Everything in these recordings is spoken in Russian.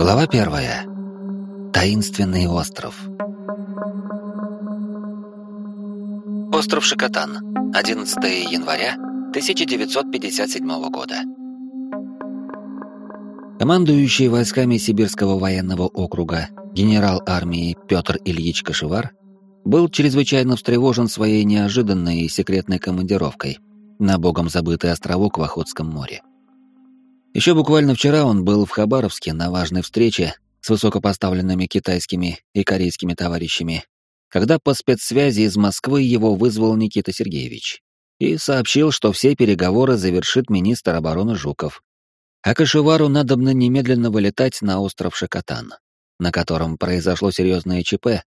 Глава первая. Таинственный остров. Остров Шикотан. 11 января 1957 года. Командующий войсками Сибирского военного округа генерал армии Петр Ильич Кашевар был чрезвычайно встревожен своей неожиданной и секретной командировкой на богом забытый островок в Охотском море. Еще буквально вчера он был в Хабаровске на важной встрече с высокопоставленными китайскими и корейскими товарищами, когда по спецсвязи из Москвы его вызвал Никита Сергеевич и сообщил, что все переговоры завершит министр обороны Жуков. А Кашевару надобно немедленно вылетать на остров Шакатан, на котором произошло серьезное ЧП.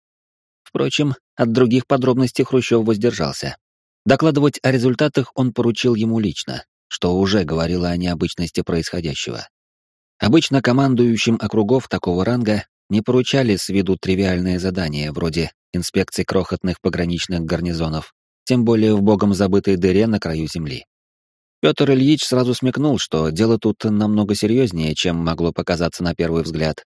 Впрочем, от других подробностей Хрущев воздержался. Докладывать о результатах он поручил ему лично, что уже говорило о необычности происходящего. Обычно командующим округов такого ранга не поручали с виду тривиальные задания вроде инспекции крохотных пограничных гарнизонов, тем более в богом забытой дыре на краю земли. Петр Ильич сразу смекнул, что дело тут намного серьезнее, чем могло показаться на первый взгляд.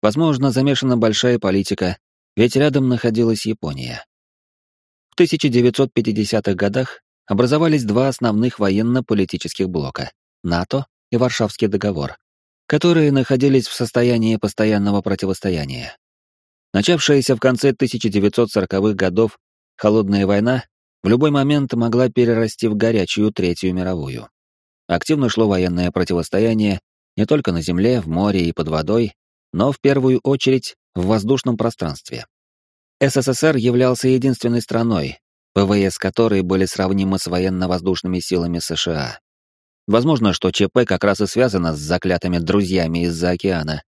Возможно, замешана большая политика, ведь рядом находилась Япония. В 1950-х годах образовались два основных военно-политических блока — НАТО и Варшавский договор, которые находились в состоянии постоянного противостояния. Начавшаяся в конце 1940-х годов холодная война в любой момент могла перерасти в горячую Третью мировую. Активно шло военное противостояние не только на земле, в море и под водой, но в первую очередь в воздушном пространстве. СССР являлся единственной страной, ПВС которой были сравнимы с военно-воздушными силами США. Возможно, что ЧП как раз и связано с заклятыми друзьями из-за океана,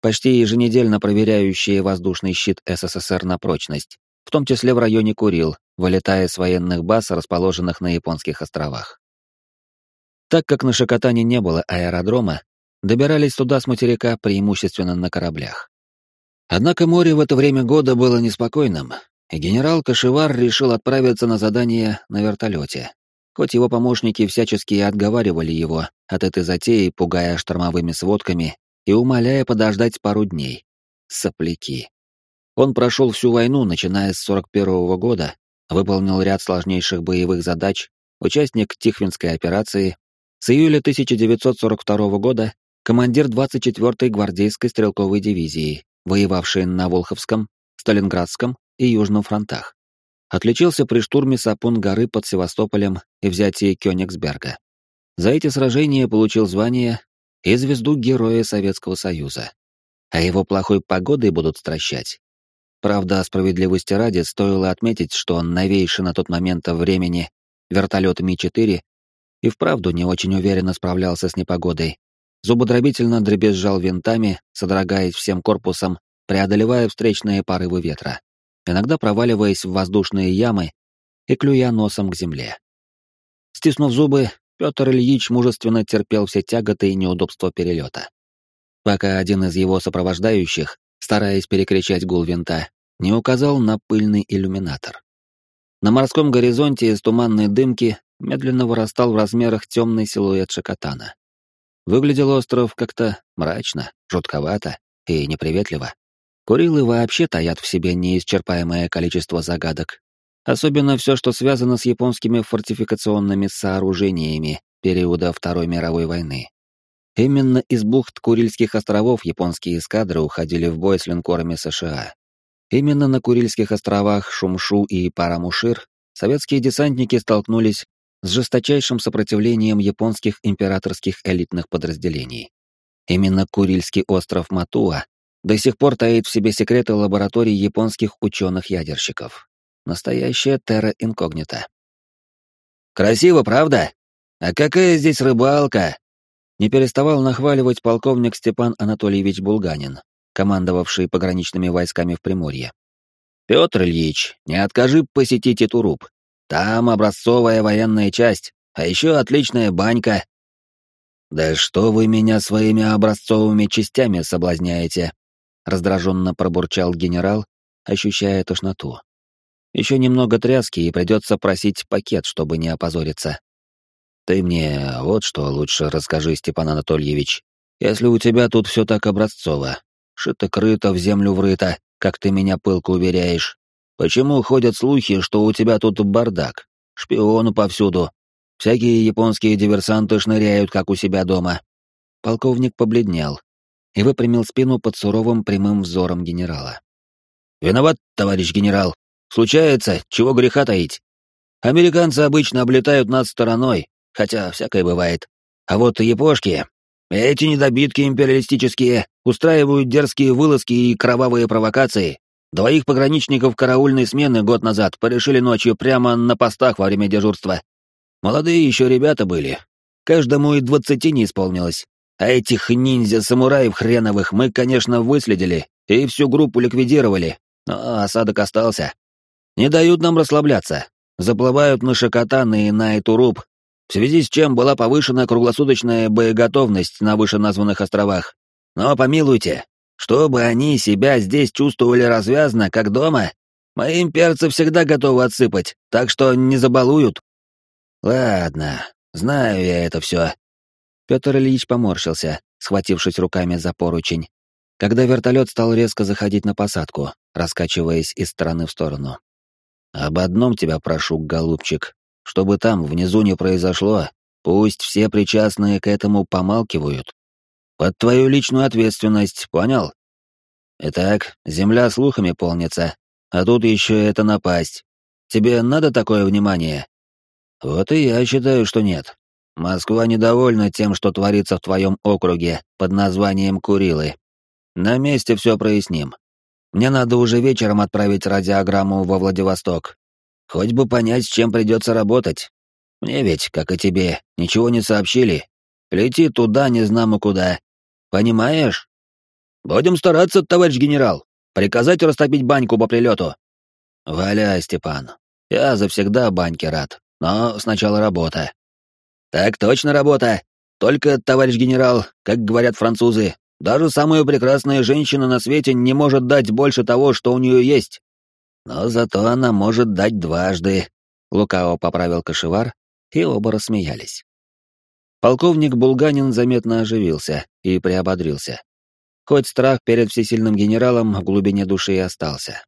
почти еженедельно проверяющие воздушный щит СССР на прочность, в том числе в районе Курил, вылетая с военных баз, расположенных на японских островах. Так как на Шакотане не было аэродрома, добирались туда с материка преимущественно на кораблях. Однако море в это время года было неспокойным, генерал Кашевар решил отправиться на задание на вертолете. Хоть его помощники всячески отговаривали его от этой затеи, пугая штормовыми сводками и умоляя подождать пару дней. Сопляки. Он прошел всю войну, начиная с 41 -го года, выполнил ряд сложнейших боевых задач, участник Тихвинской операции, с июля 1942 года командир 24-й гвардейской стрелковой дивизии, воевавшей на Волховском, Сталинградском и Южном фронтах. Отличился при штурме Сапун-горы под Севастополем и взятии Кёнигсберга. За эти сражения получил звание и звезду Героя Советского Союза. А его плохой погодой будут стращать. Правда, справедливости ради стоило отметить, что он новейший на тот момент времени вертолет Ми-4 и вправду не очень уверенно справлялся с непогодой. Зубодробительно дребезжал винтами, содрогаясь всем корпусом, преодолевая встречные порывы ветра иногда проваливаясь в воздушные ямы и клюя носом к земле. Стиснув зубы, Петр Ильич мужественно терпел все тяготы и неудобства перелета. Пока один из его сопровождающих, стараясь перекричать гул винта, не указал на пыльный иллюминатор. На морском горизонте из туманной дымки медленно вырастал в размерах темный силуэт Шакотана. Выглядел остров как-то мрачно, жутковато и неприветливо. Курилы вообще таят в себе неисчерпаемое количество загадок. Особенно все, что связано с японскими фортификационными сооружениями периода Второй мировой войны. Именно из бухт Курильских островов японские эскадры уходили в бой с линкорами США. Именно на Курильских островах Шумшу и Парамушир советские десантники столкнулись с жесточайшим сопротивлением японских императорских элитных подразделений. Именно Курильский остров Матуа до сих пор таит в себе секреты лабораторий японских ученых-ядерщиков. Настоящая терра инкогнита. «Красиво, правда? А какая здесь рыбалка?» Не переставал нахваливать полковник Степан Анатольевич Булганин, командовавший пограничными войсками в Приморье. «Петр Ильич, не откажи посетить эту руб. Там образцовая военная часть, а еще отличная банька». «Да что вы меня своими образцовыми частями соблазняете?» Раздраженно пробурчал генерал, ощущая тошноту. Еще немного тряски, и придется просить пакет, чтобы не опозориться. Ты мне вот что лучше расскажи, Степан Анатольевич. Если у тебя тут все так образцово, шито-крыто, в землю врыто, как ты меня пылко уверяешь, почему ходят слухи, что у тебя тут бардак, шпиону повсюду, всякие японские диверсанты шныряют, как у себя дома?» Полковник побледнел и выпрямил спину под суровым прямым взором генерала. «Виноват, товарищ генерал. Случается, чего греха таить. Американцы обычно облетают нас стороной, хотя всякое бывает. А вот япошки, эти недобитки империалистические, устраивают дерзкие вылазки и кровавые провокации. Двоих пограничников караульной смены год назад порешили ночью прямо на постах во время дежурства. Молодые еще ребята были. Каждому и двадцати не исполнилось. А этих ниндзя-самураев хреновых мы, конечно, выследили и всю группу ликвидировали, но осадок остался. Не дают нам расслабляться. Заплывают на Шакотан и на Этуруб, в связи с чем была повышена круглосуточная боеготовность на вышеназванных островах. Но помилуйте, чтобы они себя здесь чувствовали развязно, как дома, мои имперцы всегда готовы отсыпать, так что не забалуют. Ладно, знаю я это все. Петр Ильич поморщился, схватившись руками за поручень, когда вертолет стал резко заходить на посадку, раскачиваясь из стороны в сторону. Об одном тебя прошу, голубчик, чтобы там внизу не произошло, пусть все причастные к этому помалкивают. Под твою личную ответственность, понял? Итак, земля слухами полнится, а тут еще это напасть. Тебе надо такое внимание? Вот и я считаю, что нет. Москва недовольна тем, что творится в твоем округе под названием Курилы. На месте все проясним. Мне надо уже вечером отправить радиограмму во Владивосток. Хоть бы понять, с чем придется работать. Мне ведь, как и тебе, ничего не сообщили. Лети туда, не знамо куда. Понимаешь? Будем стараться, товарищ генерал. Приказать растопить баньку по прилету. Валяй, Степан. Я завсегда баньке рад, но сначала работа. Так точно работа. Только, товарищ генерал, как говорят французы, даже самая прекрасная женщина на свете не может дать больше того, что у нее есть. Но зато она может дать дважды, — лукаво поправил кошевар, и оба рассмеялись. Полковник Булганин заметно оживился и приободрился. Хоть страх перед всесильным генералом в глубине души и остался.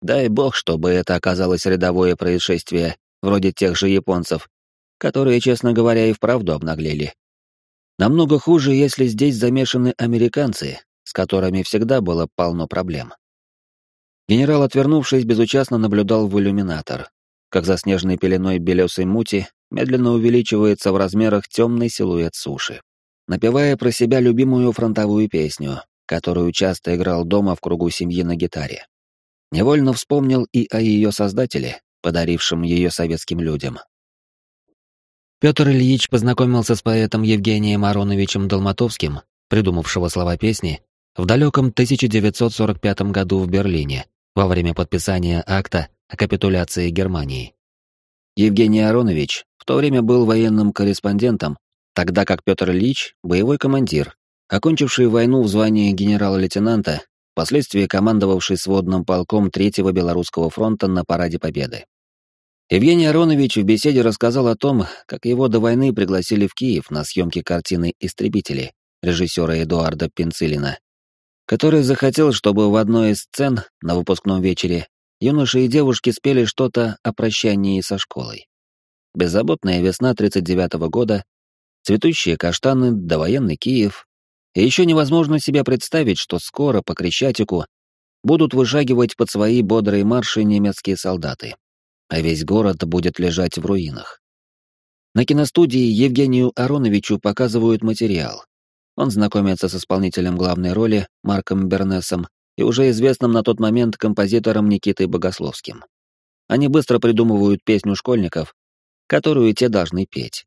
Дай бог, чтобы это оказалось рядовое происшествие, вроде тех же японцев, которые, честно говоря, и вправду обнаглели. Намного хуже, если здесь замешаны американцы, с которыми всегда было полно проблем. Генерал, отвернувшись, безучастно наблюдал в иллюминатор, как за снежной пеленой белесой мути медленно увеличивается в размерах темный силуэт суши. Напевая про себя любимую фронтовую песню, которую часто играл дома в кругу семьи на гитаре. Невольно вспомнил и о ее создателе, подарившем ее советским людям, Петр Ильич познакомился с поэтом Евгением Ароновичем Долматовским, придумавшего слова песни, в далеком 1945 году в Берлине, во время подписания акта о капитуляции Германии. Евгений Аронович в то время был военным корреспондентом, тогда как Петр Ильич — боевой командир, окончивший войну в звании генерала-лейтенанта, впоследствии командовавший сводным полком Третьего Белорусского фронта на Параде Победы. Евгений Аронович в беседе рассказал о том, как его до войны пригласили в Киев на съемки картины «Истребители» режиссера Эдуарда Пенцилина, который захотел, чтобы в одной из сцен на выпускном вечере юноши и девушки спели что-то о прощании со школой. Беззаботная весна 39 -го года, цветущие каштаны, довоенный Киев, и еще невозможно себе представить, что скоро по Крещатику будут вышагивать под свои бодрые марши немецкие солдаты а весь город будет лежать в руинах. На киностудии Евгению Ароновичу показывают материал. Он знакомится с исполнителем главной роли Марком Бернесом и уже известным на тот момент композитором Никитой Богословским. Они быстро придумывают песню школьников, которую те должны петь.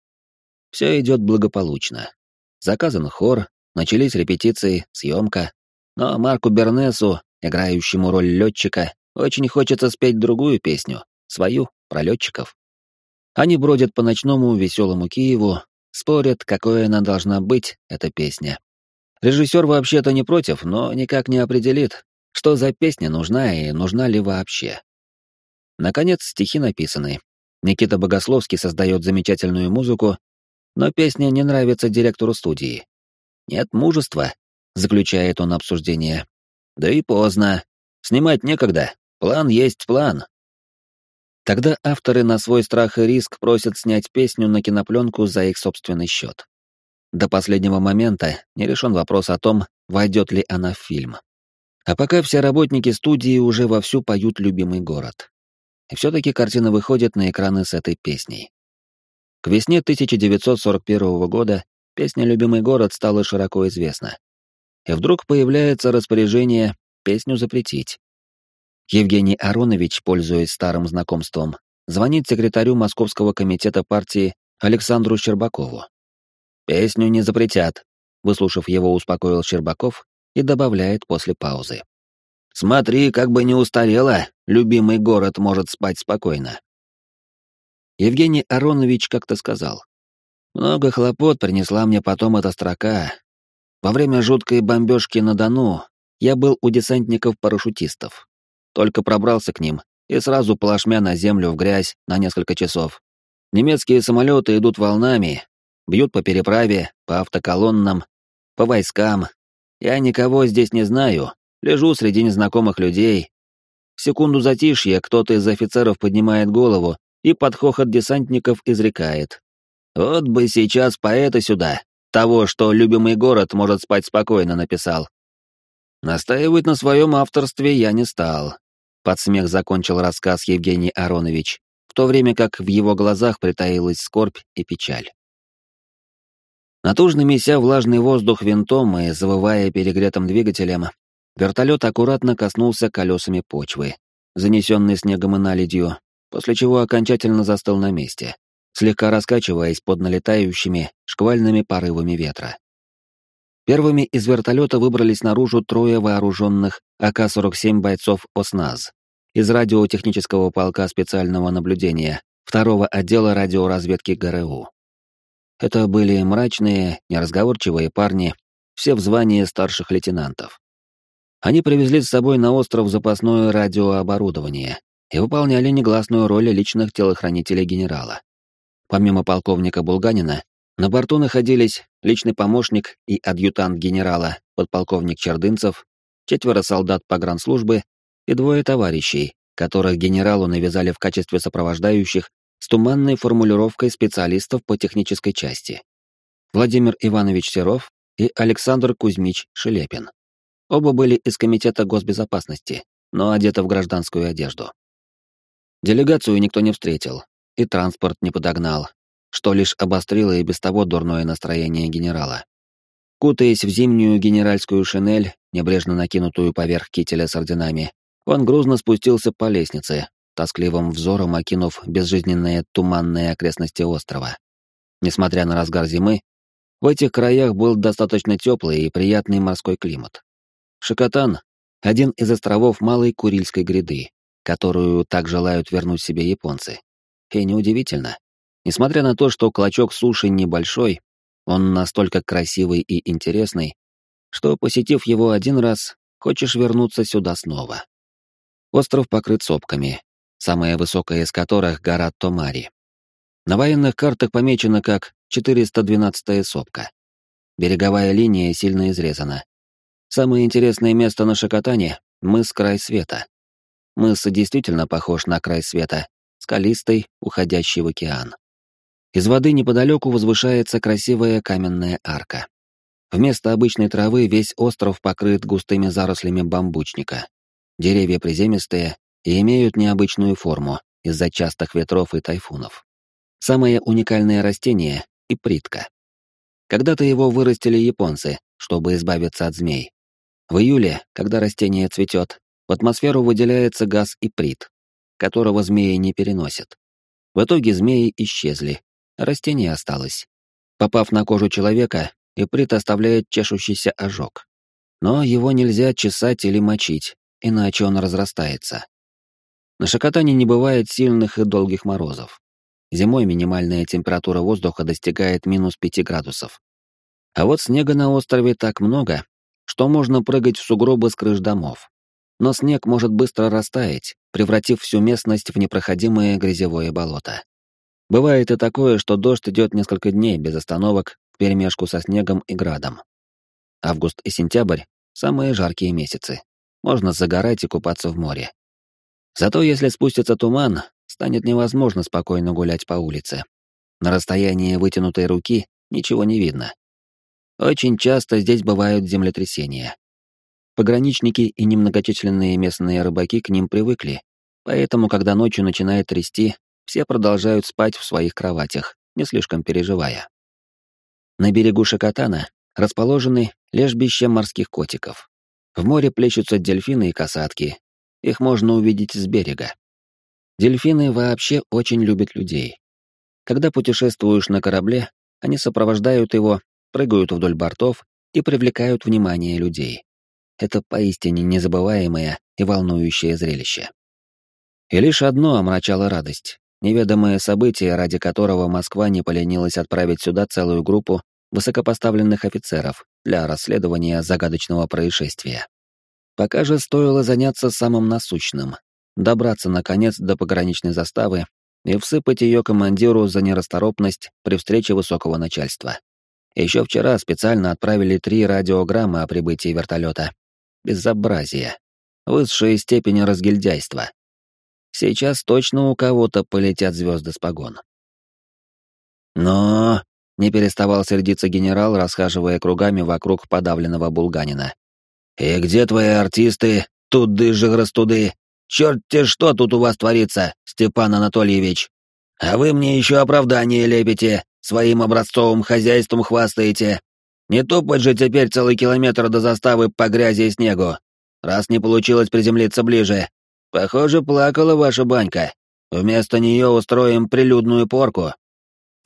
Все идет благополучно. Заказан хор, начались репетиции, съемка. Но Марку Бернесу, играющему роль летчика, очень хочется спеть другую песню, свою, про летчиков. Они бродят по ночному веселому Киеву, спорят, какой она должна быть, эта песня. Режиссер вообще-то не против, но никак не определит, что за песня нужна и нужна ли вообще. Наконец, стихи написаны. Никита Богословский создает замечательную музыку, но песня не нравится директору студии. Нет мужества, заключает он обсуждение. Да и поздно. Снимать некогда. План есть план. Тогда авторы на свой страх и риск просят снять песню на кинопленку за их собственный счет. До последнего момента не решен вопрос о том, войдет ли она в фильм. А пока все работники студии уже вовсю поют «Любимый город». И все-таки картина выходит на экраны с этой песней. К весне 1941 года песня «Любимый город» стала широко известна. И вдруг появляется распоряжение песню запретить. Евгений Аронович, пользуясь старым знакомством, звонит секретарю Московского комитета партии Александру Щербакову. «Песню не запретят», — выслушав его, успокоил Щербаков и добавляет после паузы. «Смотри, как бы не устарела, любимый город может спать спокойно». Евгений Аронович как-то сказал. «Много хлопот принесла мне потом эта строка. Во время жуткой бомбежки на Дону я был у десантников-парашютистов. Только пробрался к ним и сразу плашмя на землю в грязь на несколько часов. Немецкие самолеты идут волнами, бьют по переправе, по автоколоннам, по войскам, я никого здесь не знаю, лежу среди незнакомых людей. В секунду затишья кто-то из офицеров поднимает голову и под хохот десантников изрекает. Вот бы сейчас поэта сюда, того, что любимый город может спать спокойно, написал. Настаивать на своем авторстве я не стал. Под смех закончил рассказ Евгений Аронович, в то время как в его глазах притаилась скорбь и печаль. Натужно меся влажный воздух винтом и завывая перегретым двигателем, вертолет аккуратно коснулся колесами почвы, занесенной снегом и наледью, после чего окончательно застыл на месте, слегка раскачиваясь под налетающими шквальными порывами ветра. Первыми из вертолета выбрались наружу трое вооруженных АК-47 бойцов ОСНАЗ из радиотехнического полка специального наблюдения второго отдела радиоразведки ГРУ. Это были мрачные, неразговорчивые парни, все в звании старших лейтенантов. Они привезли с собой на остров запасное радиооборудование и выполняли негласную роль личных телохранителей генерала. Помимо полковника Булганина, на борту находились личный помощник и адъютант генерала, подполковник Чердынцев, четверо солдат погранслужбы и двое товарищей, которых генералу навязали в качестве сопровождающих с туманной формулировкой специалистов по технической части. Владимир Иванович Серов и Александр Кузьмич Шелепин. Оба были из Комитета госбезопасности, но одеты в гражданскую одежду. Делегацию никто не встретил, и транспорт не подогнал, что лишь обострило и без того дурное настроение генерала. Кутаясь в зимнюю генеральскую шинель, небрежно накинутую поверх кителя с орденами, он грузно спустился по лестнице, тоскливым взором окинув безжизненные туманные окрестности острова. Несмотря на разгар зимы, в этих краях был достаточно теплый и приятный морской климат. Шикотан — один из островов Малой Курильской гряды, которую так желают вернуть себе японцы. И неудивительно. Несмотря на то, что клочок суши небольшой, он настолько красивый и интересный, что, посетив его один раз, хочешь вернуться сюда снова. Остров покрыт сопками, самая высокая из которых — гора Томари. На военных картах помечено как 412-я сопка. Береговая линия сильно изрезана. Самое интересное место на Шакотане — мыс Край Света. Мыс действительно похож на край света, скалистый, уходящий в океан. Из воды неподалеку возвышается красивая каменная арка. Вместо обычной травы весь остров покрыт густыми зарослями бамбучника. Деревья приземистые, и имеют необычную форму из-за частых ветров и тайфунов. Самое уникальное растение — ипритка. Когда-то его вырастили японцы, чтобы избавиться от змей. В июле, когда растение цветет, в атмосферу выделяется газ иприт, которого змеи не переносят. В итоге змеи исчезли, а растение осталось. Попав на кожу человека, иприт оставляет чешущийся ожог. Но его нельзя чесать или мочить, иначе он разрастается. На Шакотане не бывает сильных и долгих морозов. Зимой минимальная температура воздуха достигает минус 5 градусов. А вот снега на острове так много, что можно прыгать в сугробы с крыш домов. Но снег может быстро растаять, превратив всю местность в непроходимое грязевое болото. Бывает и такое, что дождь идет несколько дней без остановок вперемешку со снегом и градом. Август и сентябрь — самые жаркие месяцы. Можно загорать и купаться в море. Зато если спустится туман, станет невозможно спокойно гулять по улице. На расстоянии вытянутой руки ничего не видно. Очень часто здесь бывают землетрясения. Пограничники и немногочисленные местные рыбаки к ним привыкли, поэтому, когда ночью начинает трясти, все продолжают спать в своих кроватях, не слишком переживая. На берегу Шакатана расположены лежбища морских котиков. В море плещутся дельфины и касатки. Их можно увидеть с берега. Дельфины вообще очень любят людей. Когда путешествуешь на корабле, они сопровождают его, прыгают вдоль бортов и привлекают внимание людей. Это поистине незабываемое и волнующее зрелище. И лишь одно омрачало радость. Неведомое событие, ради которого Москва не поленилась отправить сюда целую группу высокопоставленных офицеров для расследования загадочного происшествия. Пока же стоило заняться самым насущным — добраться, наконец, до пограничной заставы и всыпать ее командиру за нерасторопность при встрече высокого начальства. Еще вчера специально отправили три радиограммы о прибытии вертолета. Безобразие. Высшая степень разгильдяйства. Сейчас точно у кого-то полетят звезды с погон. Но не переставал сердиться генерал, расхаживая кругами вокруг подавленного булганина. «И где твои артисты, туды-же-растуды? Черт-те что тут у вас творится, Степан Анатольевич? А вы мне еще оправдание лепите, своим образцовым хозяйством хвастаете. Не топать же теперь целый километр до заставы по грязи и снегу, раз не получилось приземлиться ближе. Похоже, плакала ваша банька. Вместо нее устроим прилюдную порку».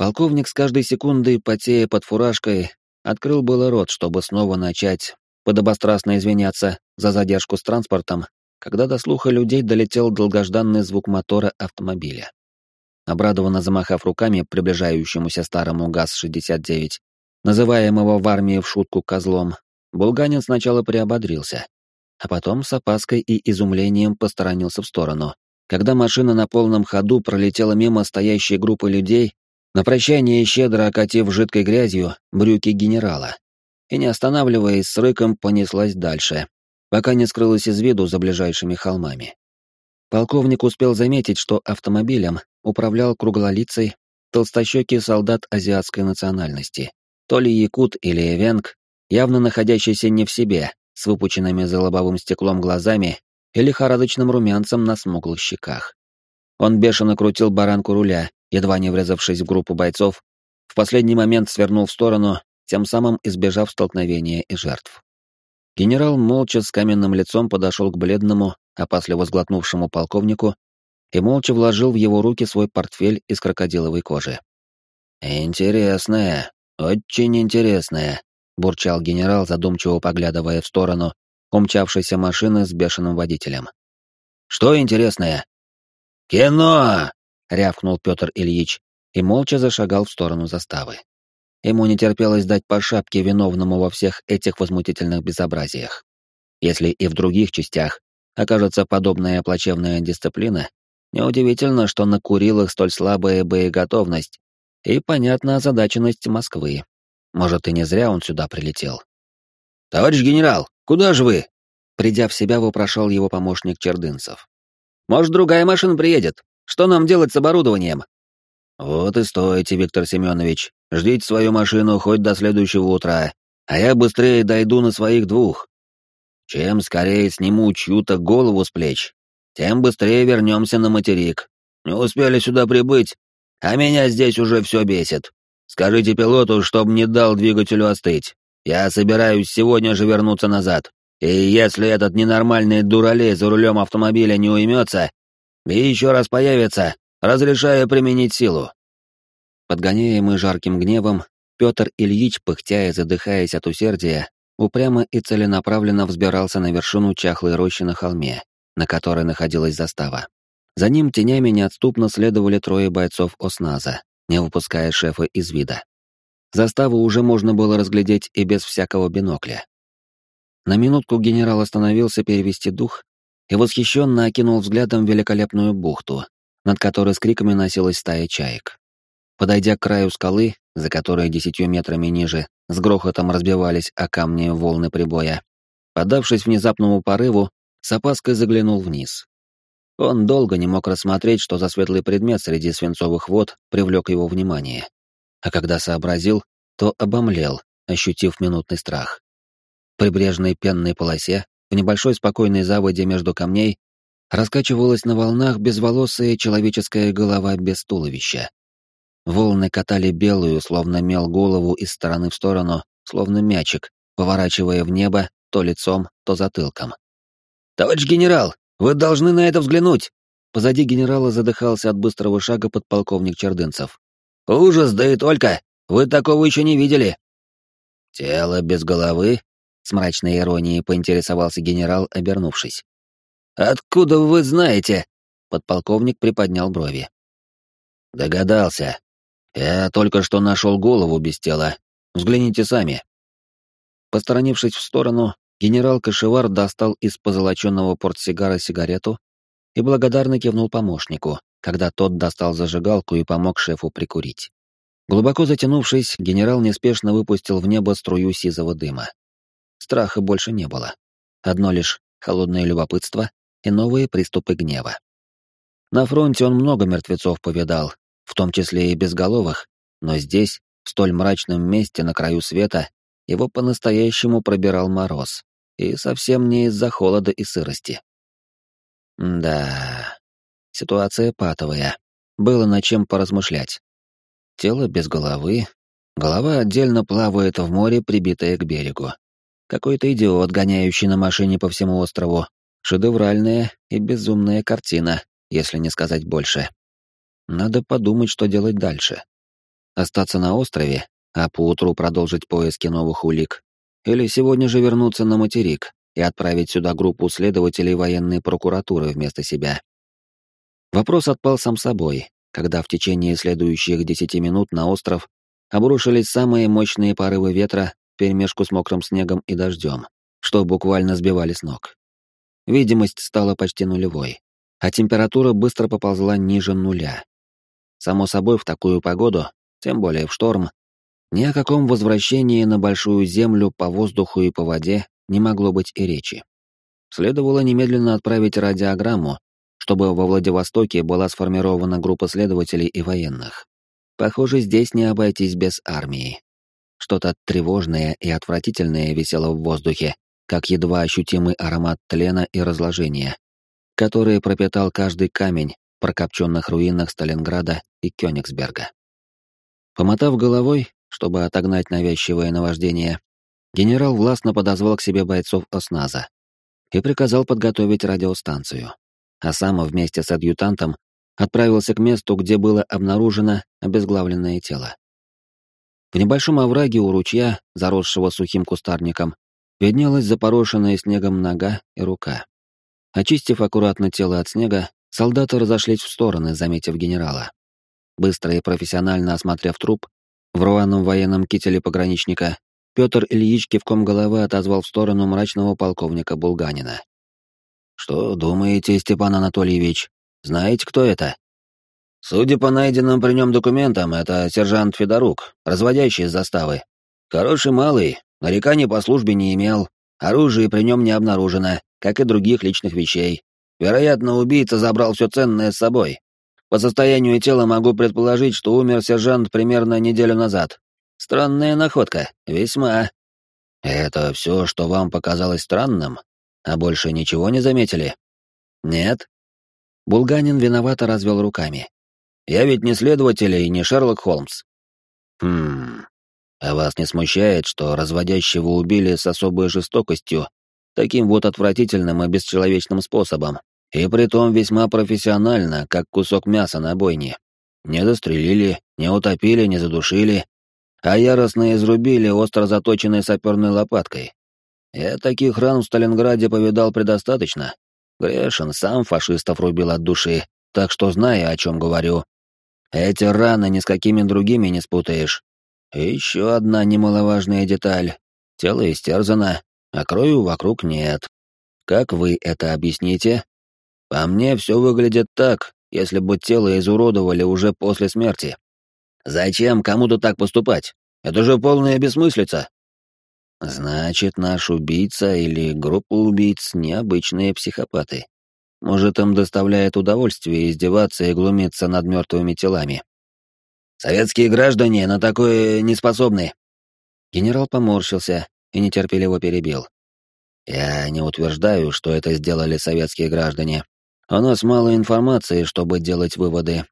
Полковник с каждой секундой, потея под фуражкой, открыл было рот, чтобы снова начать подобострастно извиняться за задержку с транспортом, когда до слуха людей долетел долгожданный звук мотора автомобиля. Обрадованно замахав руками приближающемуся старому ГАЗ-69, называемого в армии в шутку козлом, Булганин сначала приободрился, а потом с опаской и изумлением посторонился в сторону, когда машина на полном ходу пролетела мимо стоящей группы людей, на прощание щедро окатив жидкой грязью брюки генерала, и, не останавливаясь, с рыком понеслась дальше, пока не скрылась из виду за ближайшими холмами. Полковник успел заметить, что автомобилем управлял круглолицый, толстощекий солдат азиатской национальности, то ли якут или эвенг, явно находящийся не в себе, с выпученными за лобовым стеклом глазами и лихорадочным румянцем на смуглых щеках. Он бешено крутил баранку руля, едва не врезавшись в группу бойцов, в последний момент свернул в сторону, тем самым избежав столкновения и жертв. Генерал молча с каменным лицом подошел к бледному, опасливо сглотнувшему полковнику и молча вложил в его руки свой портфель из крокодиловой кожи. «Интересное, очень интересное», — бурчал генерал, задумчиво поглядывая в сторону умчавшейся машины с бешеным водителем. «Что интересное?» «Кино!» — рявкнул Петр Ильич и молча зашагал в сторону заставы. Ему не терпелось дать по шапке виновному во всех этих возмутительных безобразиях. Если и в других частях окажется подобная плачевная дисциплина, неудивительно, что на Курилах столь слабая боеготовность и, понятно, озадаченность Москвы. Может, и не зря он сюда прилетел. «Товарищ генерал, куда же вы?» Придя в себя, вопрошал его помощник Чердынцев. «Может, другая машина приедет? Что нам делать с оборудованием?» «Вот и стойте, Виктор Семенович. Ждите свою машину хоть до следующего утра, а я быстрее дойду на своих двух. Чем скорее сниму чью-то голову с плеч, тем быстрее вернемся на материк. Не успели сюда прибыть, а меня здесь уже все бесит. Скажите пилоту, чтобы не дал двигателю остыть. Я собираюсь сегодня же вернуться назад. И если этот ненормальный дуралей за рулем автомобиля не уймется и еще раз появится, разрешаю применить силу. Подгоняемый жарким гневом, Петр Ильич, пыхтя и задыхаясь от усердия, упрямо и целенаправленно взбирался на вершину чахлой рощи на холме, на которой находилась застава. За ним тенями неотступно следовали трое бойцов ОСНАЗа, не выпуская шефа из вида. Заставу уже можно было разглядеть и без всякого бинокля. На минутку генерал остановился перевести дух и восхищенно окинул взглядом великолепную бухту, над которой с криками носилась стая чаек. Подойдя к краю скалы, за которой десятью метрами ниже с грохотом разбивались о камни волны прибоя. Подавшись внезапному порыву, с опаской заглянул вниз. Он долго не мог рассмотреть, что за светлый предмет среди свинцовых вод привлек его внимание. А когда сообразил, то обомлел, ощутив минутный страх. В прибрежной пенной полосе, в небольшой спокойной заводе между камней, раскачивалась на волнах безволосая человеческая голова без туловища. Волны катали белую, словно мел голову из стороны в сторону, словно мячик, поворачивая в небо то лицом, то затылком. «Товарищ генерал, вы должны на это взглянуть!» Позади генерала задыхался от быстрого шага подполковник Чердынцев. «Ужас, да и только! Вы такого еще не видели!» «Тело без головы?» — с мрачной иронией поинтересовался генерал, обернувшись. «Откуда вы знаете?» — подполковник приподнял брови. «Догадался. Я только что нашел голову без тела. Взгляните сами». Посторонившись в сторону, генерал Кашевар достал из позолоченного портсигара сигарету и благодарно кивнул помощнику, когда тот достал зажигалку и помог шефу прикурить. Глубоко затянувшись, генерал неспешно выпустил в небо струю сизого дыма. Страха больше не было. Одно лишь холодное любопытство и новые приступы гнева. На фронте он много мертвецов повидал, в том числе и безголовых, но здесь, в столь мрачном месте на краю света, его по-настоящему пробирал мороз, и совсем не из-за холода и сырости. Да, ситуация патовая. Было над чем поразмышлять. Тело без головы, голова отдельно плавает в море, прибитая к берегу. Какой-то идиот, гоняющий на машине по всему острову. Шедевральная и безумная картина, если не сказать больше. Надо подумать, что делать дальше. Остаться на острове а поутру продолжить поиски новых улик, или сегодня же вернуться на материк и отправить сюда группу следователей военной прокуратуры вместо себя. Вопрос отпал сам собой, когда в течение следующих десяти минут на остров обрушились самые мощные порывы ветра вперемешку с мокрым снегом и дождем, что буквально сбивали с ног. Видимость стала почти нулевой, а температура быстро поползла ниже нуля. Само собой, в такую погоду, тем более в шторм, ни о каком возвращении на Большую Землю по воздуху и по воде не могло быть и речи. Следовало немедленно отправить радиограмму, чтобы во Владивостоке была сформирована группа следователей и военных. Похоже, здесь не обойтись без армии. Что-то тревожное и отвратительное висело в воздухе, как едва ощутимый аромат тлена и разложения, который пропитал каждый камень в прокопченных руинах Сталинграда и Кёнигсберга. Помотав головой, чтобы отогнать навязчивое наваждение, генерал властно подозвал к себе бойцов ОСНАЗа и приказал подготовить радиостанцию, а сам вместе с адъютантом отправился к месту, где было обнаружено обезглавленное тело. В небольшом овраге у ручья, заросшего сухим кустарником, виднелась запорошенная снегом нога и рука. Очистив аккуратно тело от снега, солдаты разошлись в стороны, заметив генерала. Быстро и профессионально осмотрев труп, в рваном военном кителе пограничника, Петр Ильич кивком головы отозвал в сторону мрачного полковника Булганина. «Что думаете, Степан Анатольевич? Знаете, кто это?» «Судя по найденным при нем документам, это сержант Федорук, разводящий из заставы. Хороший малый, нареканий по службе не имел, оружие при нем не обнаружено, как и других личных вещей. Вероятно, убийца забрал все ценное с собой, по состоянию тела могу предположить, что умер сержант примерно неделю назад. Странная находка, весьма. Это все, что вам показалось странным? А больше ничего не заметили? Нет? Булганин виновато развел руками. Я ведь не следователь и не Шерлок Холмс. Хм. А вас не смущает, что разводящего убили с особой жестокостью, таким вот отвратительным и бесчеловечным способом? И притом весьма профессионально, как кусок мяса на бойне. Не застрелили, не утопили, не задушили, а яростно изрубили остро заточенной саперной лопаткой. Я таких ран в Сталинграде повидал предостаточно. Грешин сам фашистов рубил от души, так что знаю, о чем говорю. Эти раны ни с какими другими не спутаешь. И еще одна немаловажная деталь. Тело истерзано, а крови вокруг нет. Как вы это объясните? По мне все выглядит так, если бы тело изуродовали уже после смерти. Зачем кому-то так поступать? Это же полная бессмыслица. Значит, наш убийца или группа убийц необычные психопаты. Может, им доставляет удовольствие издеваться и глумиться над мертвыми телами. Советские граждане на такое не способны. Генерал поморщился и нетерпеливо перебил. Я не утверждаю, что это сделали советские граждане. У нас мало информации, чтобы делать выводы.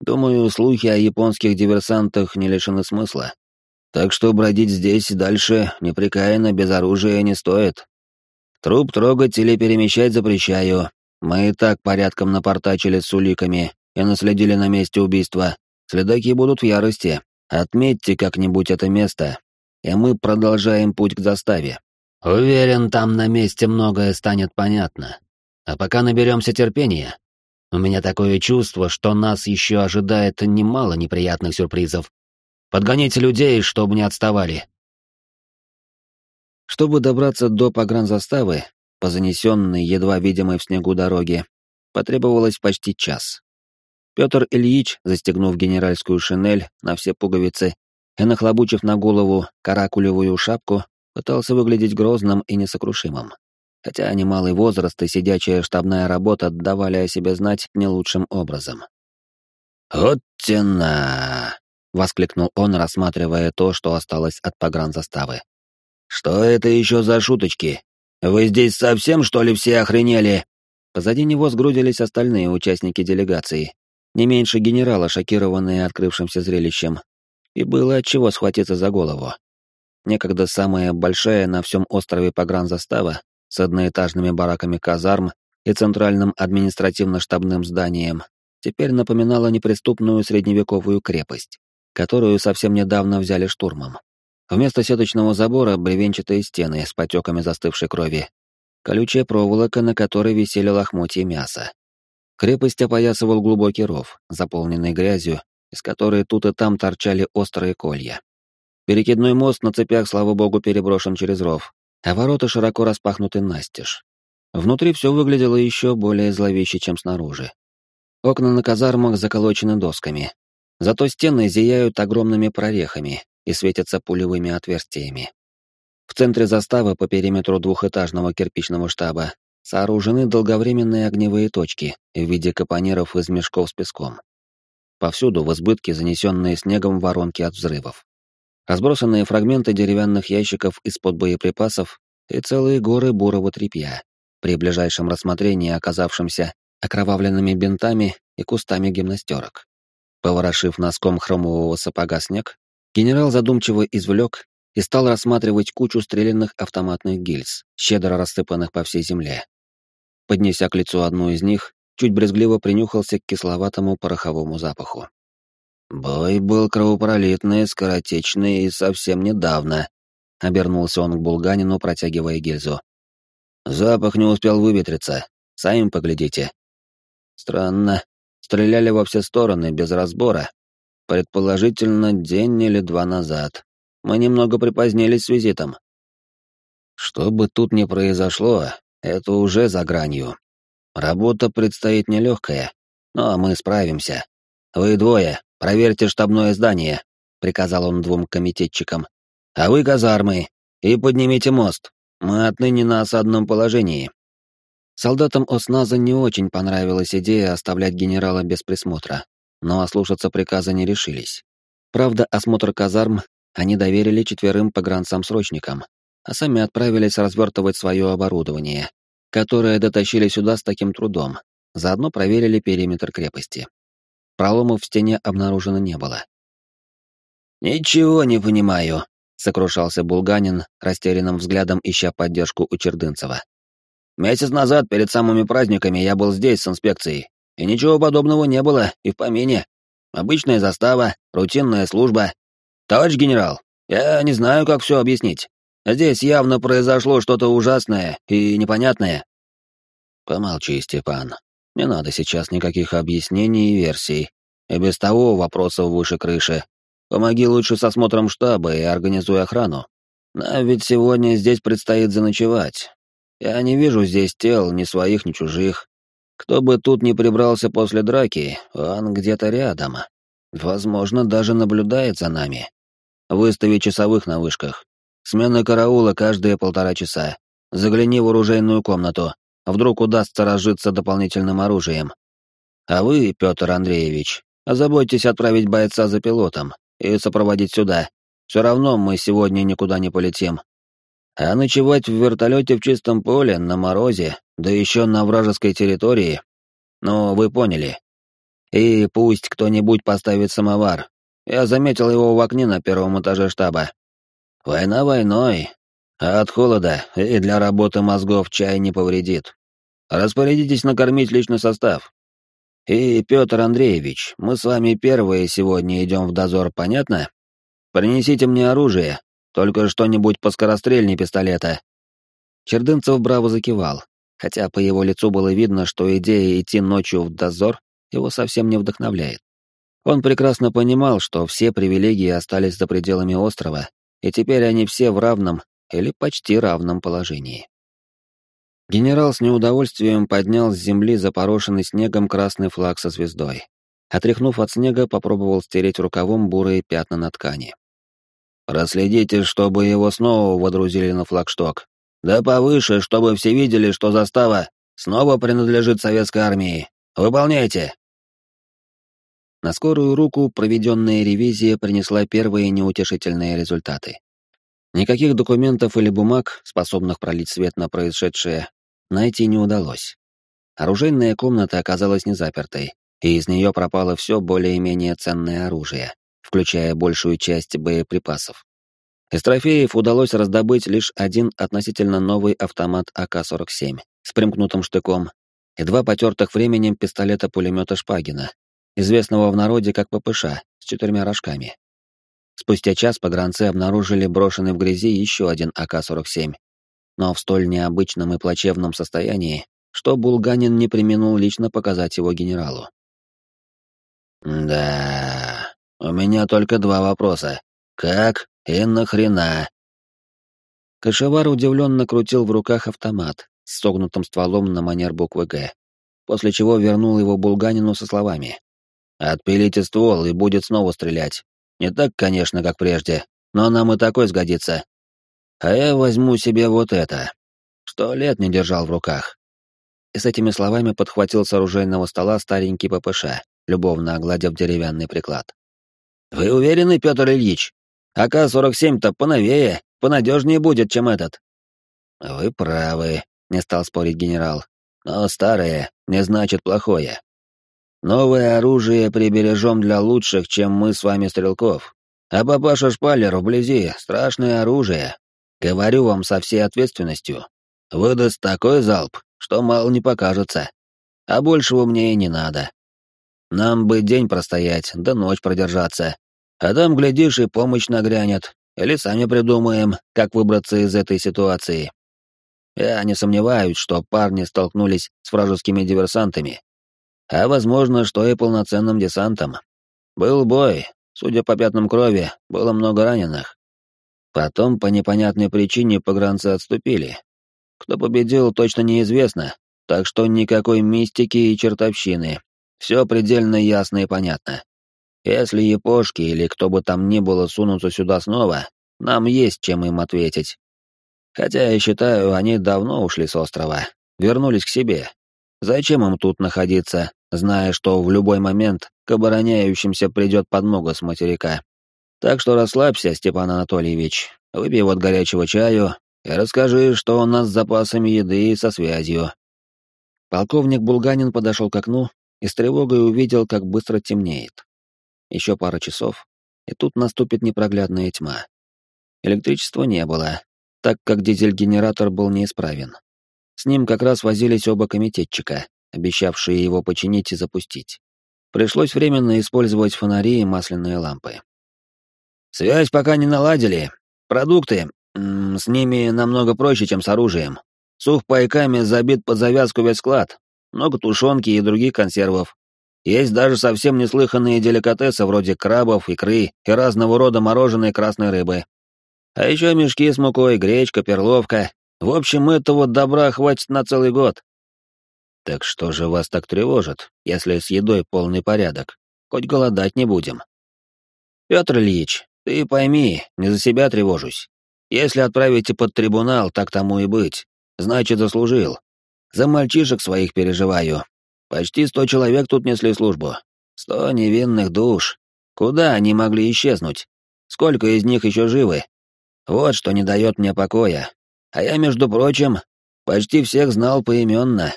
Думаю, слухи о японских диверсантах не лишены смысла. Так что бродить здесь дальше непрекаянно без оружия не стоит. Труп трогать или перемещать запрещаю. Мы и так порядком напортачили с уликами и наследили на месте убийства. Следаки будут в ярости. Отметьте как-нибудь это место, и мы продолжаем путь к заставе. Уверен, там на месте многое станет понятно. А пока наберемся терпения. У меня такое чувство, что нас еще ожидает немало неприятных сюрпризов. Подгоните людей, чтобы не отставали. Чтобы добраться до погранзаставы, по занесенной, едва видимой в снегу дороге, потребовалось почти час. Петр Ильич, застегнув генеральскую шинель на все пуговицы и нахлобучив на голову каракулевую шапку, пытался выглядеть грозным и несокрушимым. Хотя немалый возраст и сидячая штабная работа давали о себе знать не лучшим образом. «Вот тена!» — воскликнул он, рассматривая то, что осталось от погранзаставы. «Что это еще за шуточки? Вы здесь совсем, что ли, все охренели?» Позади него сгрудились остальные участники делегации, не меньше генерала, шокированные открывшимся зрелищем, и было от чего схватиться за голову. Некогда самая большая на всем острове погранзастава с одноэтажными бараками казарм и центральным административно-штабным зданием теперь напоминала неприступную средневековую крепость которую совсем недавно взяли штурмом. Вместо сеточного забора бревенчатые стены с потеками застывшей крови, колючая проволока, на которой висели лохмотья мяса. Крепость опоясывал глубокий ров, заполненный грязью, из которой тут и там торчали острые колья. Перекидной мост на цепях, слава богу, переброшен через ров, а ворота широко распахнуты настежь. Внутри все выглядело еще более зловеще, чем снаружи. Окна на казармах заколочены досками, Зато стены зияют огромными прорехами и светятся пулевыми отверстиями. В центре заставы по периметру двухэтажного кирпичного штаба сооружены долговременные огневые точки в виде капониров из мешков с песком. Повсюду в избытке занесенные снегом воронки от взрывов. Разбросанные фрагменты деревянных ящиков из-под боеприпасов и целые горы бурого тряпья, при ближайшем рассмотрении оказавшимся окровавленными бинтами и кустами гимнастерок. Поворошив носком хромового сапога снег, генерал задумчиво извлек и стал рассматривать кучу стрелянных автоматных гильз, щедро рассыпанных по всей земле. Поднеся к лицу одну из них, чуть брезгливо принюхался к кисловатому пороховому запаху. «Бой был кровопролитный, скоротечный и совсем недавно», — обернулся он к Булганину, протягивая гильзу. «Запах не успел выветриться. Сами поглядите». «Странно. Стреляли во все стороны, без разбора. Предположительно, день или два назад. Мы немного припозднились с визитом. Что бы тут ни произошло, это уже за гранью. Работа предстоит нелегкая, но мы справимся. Вы двое, проверьте штабное здание, приказал он двум комитетчикам. А вы казармы и поднимите мост. Мы отныне на осадном положении. Солдатам Осназа не очень понравилась идея оставлять генерала без присмотра, но ослушаться приказа не решились. Правда, осмотр казарм они доверили четверым погранцам-срочникам, а сами отправились развертывать свое оборудование, которое дотащили сюда с таким трудом, заодно проверили периметр крепости. Проломов в стене обнаружено не было. «Ничего не понимаю», — сокрушался Булганин, растерянным взглядом ища поддержку у Чердынцева. Месяц назад, перед самыми праздниками, я был здесь с инспекцией, и ничего подобного не было и в помине. Обычная застава, рутинная служба. Товарищ генерал, я не знаю, как все объяснить. Здесь явно произошло что-то ужасное и непонятное. Помолчи, Степан. Не надо сейчас никаких объяснений и версий. И без того вопросов выше крыши. Помоги лучше с осмотром штаба и организуй охрану. Нам ведь сегодня здесь предстоит заночевать, я не вижу здесь тел ни своих, ни чужих. Кто бы тут ни прибрался после драки, он где-то рядом. Возможно, даже наблюдает за нами. Выстави часовых на вышках. Смена караула каждые полтора часа. Загляни в оружейную комнату. Вдруг удастся разжиться дополнительным оружием. А вы, Петр Андреевич, озаботьтесь отправить бойца за пилотом и сопроводить сюда. Все равно мы сегодня никуда не полетим. А ночевать в вертолете в чистом поле, на морозе, да еще на вражеской территории, ну, вы поняли. И пусть кто-нибудь поставит самовар. Я заметил его в окне на первом этаже штаба. Война войной, а от холода и для работы мозгов чай не повредит. Распорядитесь накормить личный состав. И, Петр Андреевич, мы с вами первые сегодня идем в дозор, понятно? Принесите мне оружие, только что-нибудь поскорострельней пистолета. Чердынцев браво закивал, хотя по его лицу было видно, что идея идти ночью в дозор его совсем не вдохновляет. Он прекрасно понимал, что все привилегии остались за пределами острова, и теперь они все в равном или почти равном положении. Генерал с неудовольствием поднял с земли запорошенный снегом красный флаг со звездой. Отряхнув от снега, попробовал стереть рукавом бурые пятна на ткани. «Проследите, чтобы его снова водрузили на флагшток. Да повыше, чтобы все видели, что застава снова принадлежит советской армии. Выполняйте!» На скорую руку проведенная ревизия принесла первые неутешительные результаты. Никаких документов или бумаг, способных пролить свет на происшедшее, найти не удалось. Оружейная комната оказалась незапертой, и из нее пропало все более-менее ценное оружие, включая большую часть боеприпасов. Из трофеев удалось раздобыть лишь один относительно новый автомат АК-47 с примкнутым штыком и два потертых временем пистолета-пулемета Шпагина, известного в народе как ППШ, с четырьмя рожками. Спустя час погранцы обнаружили брошенный в грязи еще один АК-47, но в столь необычном и плачевном состоянии, что Булганин не применул лично показать его генералу. «Да, у меня только два вопроса. Как и нахрена?» Кашевар удивленно крутил в руках автомат с согнутым стволом на манер буквы «Г», после чего вернул его Булганину со словами. «Отпилите ствол, и будет снова стрелять. Не так, конечно, как прежде, но нам и такой сгодится. А я возьму себе вот это. Сто лет не держал в руках. И с этими словами подхватил с оружейного стола старенький ППШ, любовно огладив деревянный приклад. «Вы уверены, Петр Ильич? АК-47-то поновее, понадежнее будет, чем этот». «Вы правы», — не стал спорить генерал. «Но старое не значит плохое. Новое оружие прибережем для лучших, чем мы с вами стрелков. А папаша Шпалер вблизи — страшное оружие. Говорю вам со всей ответственностью. Выдаст такой залп, что мало не покажется. А большего мне и не надо. Нам бы день простоять, да ночь продержаться. А там, глядишь, и помощь нагрянет. Или сами придумаем, как выбраться из этой ситуации. Я не сомневаюсь, что парни столкнулись с вражескими диверсантами, а возможно, что и полноценным десантом. Был бой, судя по пятнам крови, было много раненых. Потом по непонятной причине погранцы отступили. Кто победил, точно неизвестно, так что никакой мистики и чертовщины. Все предельно ясно и понятно. Если япошки или кто бы там ни было сунутся сюда снова, нам есть чем им ответить. Хотя я считаю, они давно ушли с острова, вернулись к себе. Зачем им тут находиться, зная, что в любой момент к обороняющимся придет подмога с материка. Так что расслабься, Степан Анатольевич, выпей вот горячего чаю и расскажи, что у нас с запасами еды и со связью». Полковник Булганин подошел к окну и с тревогой увидел, как быстро темнеет. Еще пара часов, и тут наступит непроглядная тьма. Электричества не было, так как дизель-генератор был неисправен. С ним как раз возились оба комитетчика, обещавшие его починить и запустить. Пришлось временно использовать фонари и масляные лампы. «Связь пока не наладили. Продукты. с ними намного проще, чем с оружием. Сухпайками забит под завязку весь склад. Много тушенки и других консервов. Есть даже совсем неслыханные деликатесы вроде крабов, икры и разного рода мороженой красной рыбы. А еще мешки с мукой, гречка, перловка. В общем, этого добра хватит на целый год. Так что же вас так тревожит, если с едой полный порядок? хоть голодать не будем. Петр Ильич, ты пойми, не за себя тревожусь. Если отправите под трибунал, так тому и быть. Значит, заслужил. За мальчишек своих переживаю. Почти сто человек тут несли службу. Сто невинных душ. Куда они могли исчезнуть? Сколько из них еще живы? Вот что не дает мне покоя. А я, между прочим, почти всех знал поименно.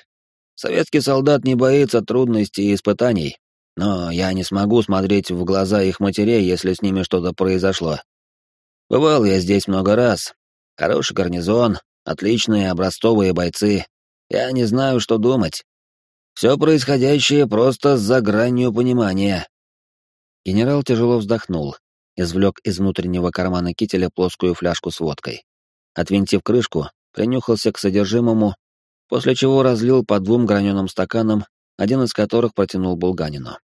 Советский солдат не боится трудностей и испытаний, но я не смогу смотреть в глаза их матерей, если с ними что-то произошло. Бывал я здесь много раз. Хороший гарнизон, отличные образцовые бойцы. Я не знаю, что думать. Все происходящее просто за гранью понимания. Генерал тяжело вздохнул, извлек из внутреннего кармана кителя плоскую фляжку с водкой. Отвинтив крышку, принюхался к содержимому, после чего разлил по двум граненым стаканам, один из которых протянул Булганину.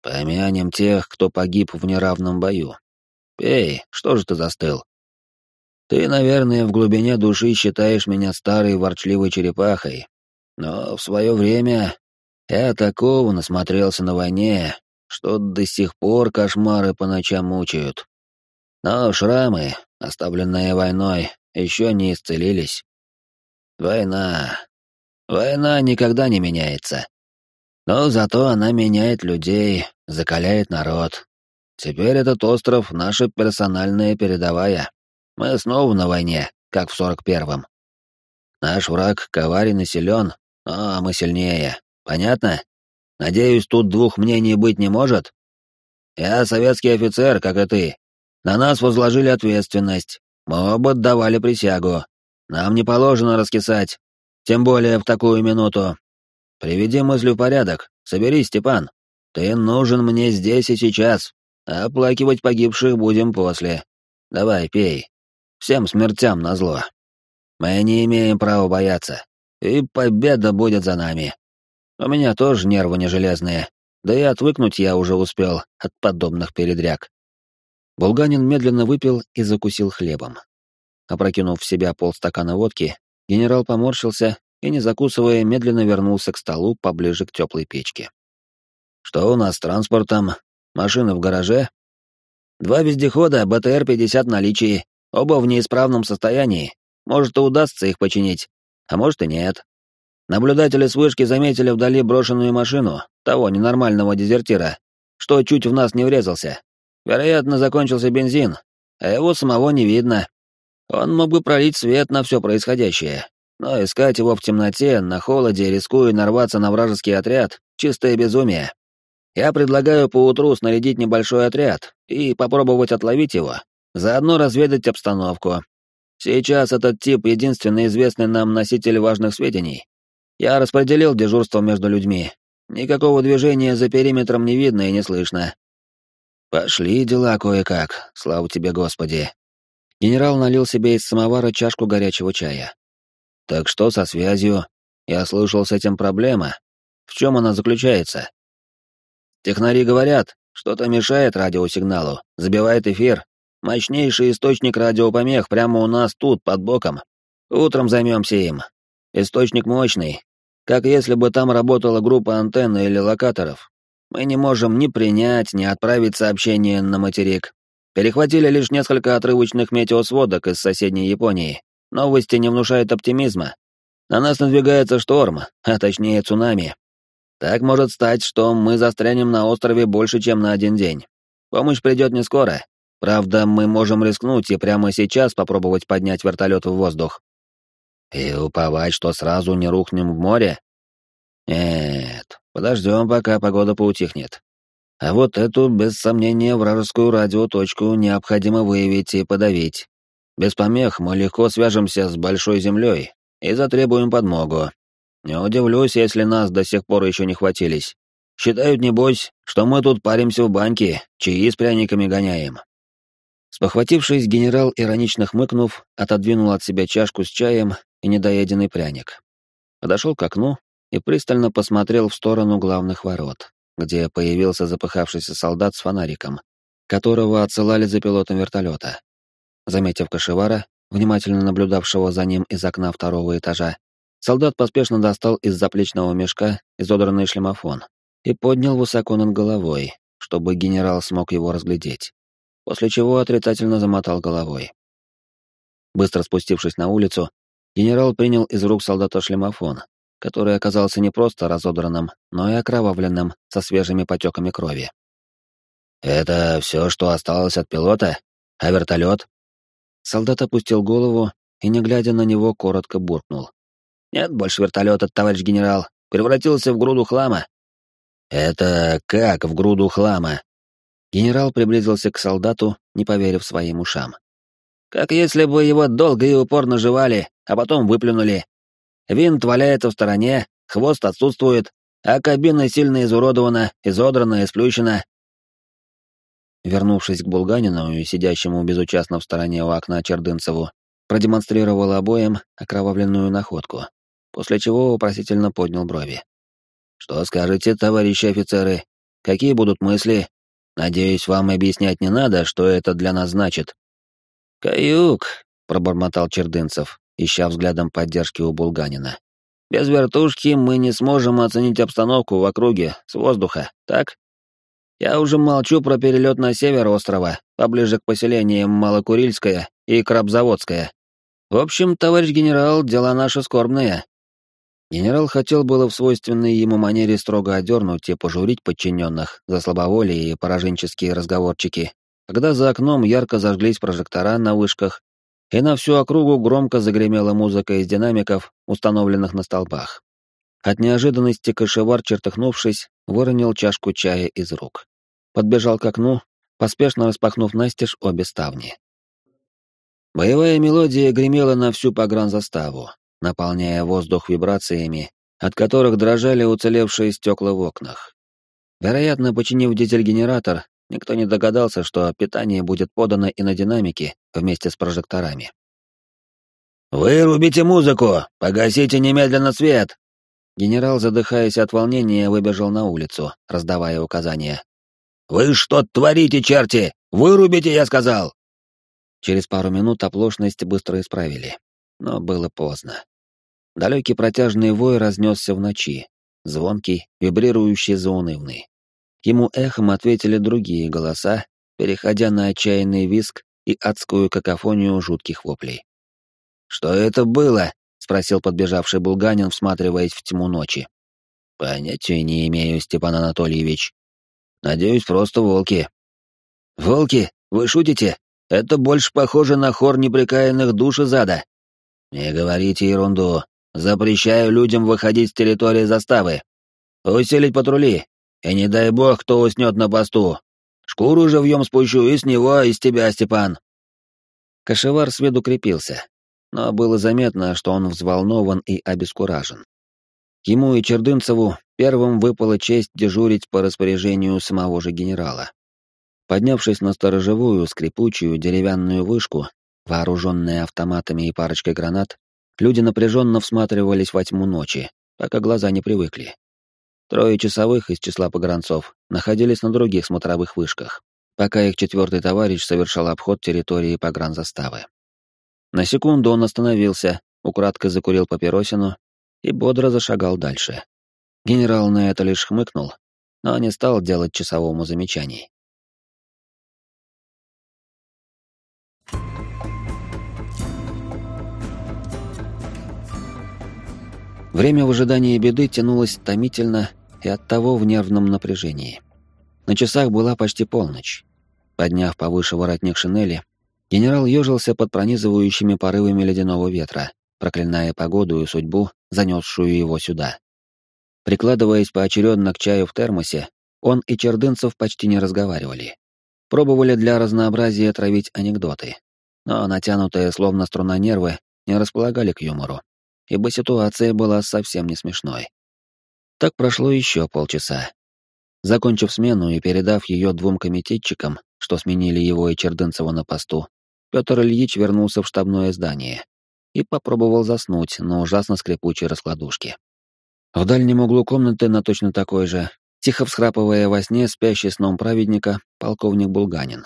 «Помянем тех, кто погиб в неравном бою. Пей, что же ты застыл? Ты, наверное, в глубине души считаешь меня старой ворчливой черепахой, но в свое время я такого насмотрелся на войне, что до сих пор кошмары по ночам мучают. Но шрамы, оставленные войной, еще не исцелились. Война. Война никогда не меняется. Но зато она меняет людей, закаляет народ. Теперь этот остров — наша персональная передовая. Мы снова на войне, как в сорок первом. Наш враг коварен и силен, но мы сильнее. Понятно? Надеюсь, тут двух мнений быть не может? Я советский офицер, как и ты. На нас возложили ответственность. Мы оба давали присягу. Нам не положено раскисать. Тем более в такую минуту. Приведи мысли в порядок. Соберись, Степан. Ты нужен мне здесь и сейчас. Оплакивать погибших будем после. Давай, пей. Всем смертям назло. Мы не имеем права бояться. И победа будет за нами. У меня тоже нервы не железные, да и отвыкнуть я уже успел от подобных передряг. Булганин медленно выпил и закусил хлебом. Опрокинув в себя полстакана водки, генерал поморщился и, не закусывая, медленно вернулся к столу поближе к теплой печке. «Что у нас с транспортом? Машины в гараже?» «Два вездехода, БТР-50 наличии, оба в неисправном состоянии. Может, и удастся их починить, а может и нет. Наблюдатели с вышки заметили вдали брошенную машину, того ненормального дезертира, что чуть в нас не врезался. Вероятно, закончился бензин, а его самого не видно. Он мог бы пролить свет на все происходящее, но искать его в темноте, на холоде, рискуя нарваться на вражеский отряд — чистое безумие. Я предлагаю поутру снарядить небольшой отряд и попробовать отловить его, заодно разведать обстановку. Сейчас этот тип — единственный известный нам носитель важных сведений, я распределил дежурство между людьми. Никакого движения за периметром не видно и не слышно. Пошли дела кое-как, слава тебе, Господи. Генерал налил себе из самовара чашку горячего чая. Так что со связью? Я слышал, с этим проблема. В чем она заключается? Технари говорят, что-то мешает радиосигналу, забивает эфир. Мощнейший источник радиопомех прямо у нас тут, под боком. Утром займемся им. Источник мощный, как если бы там работала группа антенн или локаторов. Мы не можем ни принять, ни отправить сообщение на материк. Перехватили лишь несколько отрывочных метеосводок из соседней Японии. Новости не внушают оптимизма. На нас надвигается шторм, а точнее цунами. Так может стать, что мы застрянем на острове больше, чем на один день. Помощь придет не скоро. Правда, мы можем рискнуть и прямо сейчас попробовать поднять вертолет в воздух. И уповать, что сразу не рухнем в море? Нет, подождем, пока погода поутихнет. А вот эту, без сомнения, вражескую радиоточку необходимо выявить и подавить. Без помех мы легко свяжемся с Большой Землей и затребуем подмогу. Не удивлюсь, если нас до сих пор еще не хватились. Считают, небось, что мы тут паримся в банке, чаи с пряниками гоняем. Спохватившись, генерал, иронично хмыкнув, отодвинул от себя чашку с чаем и недоеденный пряник. Подошел к окну и пристально посмотрел в сторону главных ворот, где появился запыхавшийся солдат с фонариком, которого отсылали за пилотом вертолета. Заметив кошевара, внимательно наблюдавшего за ним из окна второго этажа, солдат поспешно достал из заплечного мешка изодранный шлемофон и поднял высоко над головой, чтобы генерал смог его разглядеть, после чего отрицательно замотал головой. Быстро спустившись на улицу, генерал принял из рук солдата шлемофон, который оказался не просто разодранным, но и окровавленным, со свежими потеками крови. «Это все, что осталось от пилота? А вертолет?» Солдат опустил голову и, не глядя на него, коротко буркнул. «Нет больше вертолета, товарищ генерал. Превратился в груду хлама». «Это как в груду хлама?» Генерал приблизился к солдату, не поверив своим ушам. «Как если бы его долго и упорно жевали, а потом выплюнули. Винт валяется в стороне, хвост отсутствует, а кабина сильно изуродована, изодрана и сплющена. Вернувшись к Булганину и сидящему безучастно в стороне у окна Чердынцеву, продемонстрировал обоим окровавленную находку, после чего вопросительно поднял брови. «Что скажете, товарищи офицеры? Какие будут мысли? Надеюсь, вам объяснять не надо, что это для нас значит». «Каюк», — пробормотал Чердынцев, ища взглядом поддержки у Булганина. «Без вертушки мы не сможем оценить обстановку в округе с воздуха, так?» Я уже молчу про перелет на север острова, поближе к поселениям Малокурильское и Крабзаводское. В общем, товарищ генерал, дела наши скорбные. Генерал хотел было в свойственной ему манере строго одернуть и пожурить подчиненных за слабоволие и пораженческие разговорчики, когда за окном ярко зажглись прожектора на вышках, и на всю округу громко загремела музыка из динамиков, установленных на столбах. От неожиданности кошевар, чертыхнувшись, выронил чашку чая из рук подбежал к окну, поспешно распахнув настежь обе ставни. Боевая мелодия гремела на всю погранзаставу, наполняя воздух вибрациями, от которых дрожали уцелевшие стекла в окнах. Вероятно, починив дизель-генератор, никто не догадался, что питание будет подано и на динамике вместе с прожекторами. «Вырубите музыку! Погасите немедленно свет!» Генерал, задыхаясь от волнения, выбежал на улицу, раздавая указания. «Вы что творите, черти? Вырубите, я сказал!» Через пару минут оплошность быстро исправили, но было поздно. Далекий протяжный вой разнесся в ночи, звонкий, вибрирующий, заунывный. Ему эхом ответили другие голоса, переходя на отчаянный виск и адскую какофонию жутких воплей. «Что это было?» — спросил подбежавший Булганин, всматриваясь в тьму ночи. «Понятия не имею, Степан Анатольевич», Надеюсь, просто волки. Волки? Вы шутите? Это больше похоже на хор неприкаянных душ из ада. Не говорите ерунду. Запрещаю людям выходить с территории заставы. Усилить патрули. И не дай бог, кто уснет на посту. Шкуру живьем спущу и с него, и с тебя, Степан. Кошевар с виду крепился, но было заметно, что он взволнован и обескуражен. Ему и Чердынцеву первым выпала честь дежурить по распоряжению самого же генерала. Поднявшись на сторожевую, скрипучую деревянную вышку, вооруженные автоматами и парочкой гранат, люди напряженно всматривались во тьму ночи, пока глаза не привыкли. Трое часовых из числа погранцов находились на других смотровых вышках, пока их четвертый товарищ совершал обход территории погранзаставы. На секунду он остановился, украдкой закурил папиросину и бодро зашагал дальше. Генерал на это лишь хмыкнул, но не стал делать часовому замечаний. Время в ожидании беды тянулось томительно и оттого в нервном напряжении. На часах была почти полночь. Подняв повыше воротник шинели, генерал ежился под пронизывающими порывами ледяного ветра, проклиная погоду и судьбу, занесшую его сюда. Прикладываясь поочередно к чаю в термосе, он и Чердынцев почти не разговаривали. Пробовали для разнообразия травить анекдоты, но натянутые словно струна нервы не располагали к юмору, ибо ситуация была совсем не смешной. Так прошло еще полчаса. Закончив смену и передав ее двум комитетчикам, что сменили его и Чердынцева на посту, Петр Ильич вернулся в штабное здание и попробовал заснуть на ужасно скрипучей раскладушке. В дальнем углу комнаты на точно такой же, тихо всхрапывая во сне спящий сном праведника, полковник Булганин.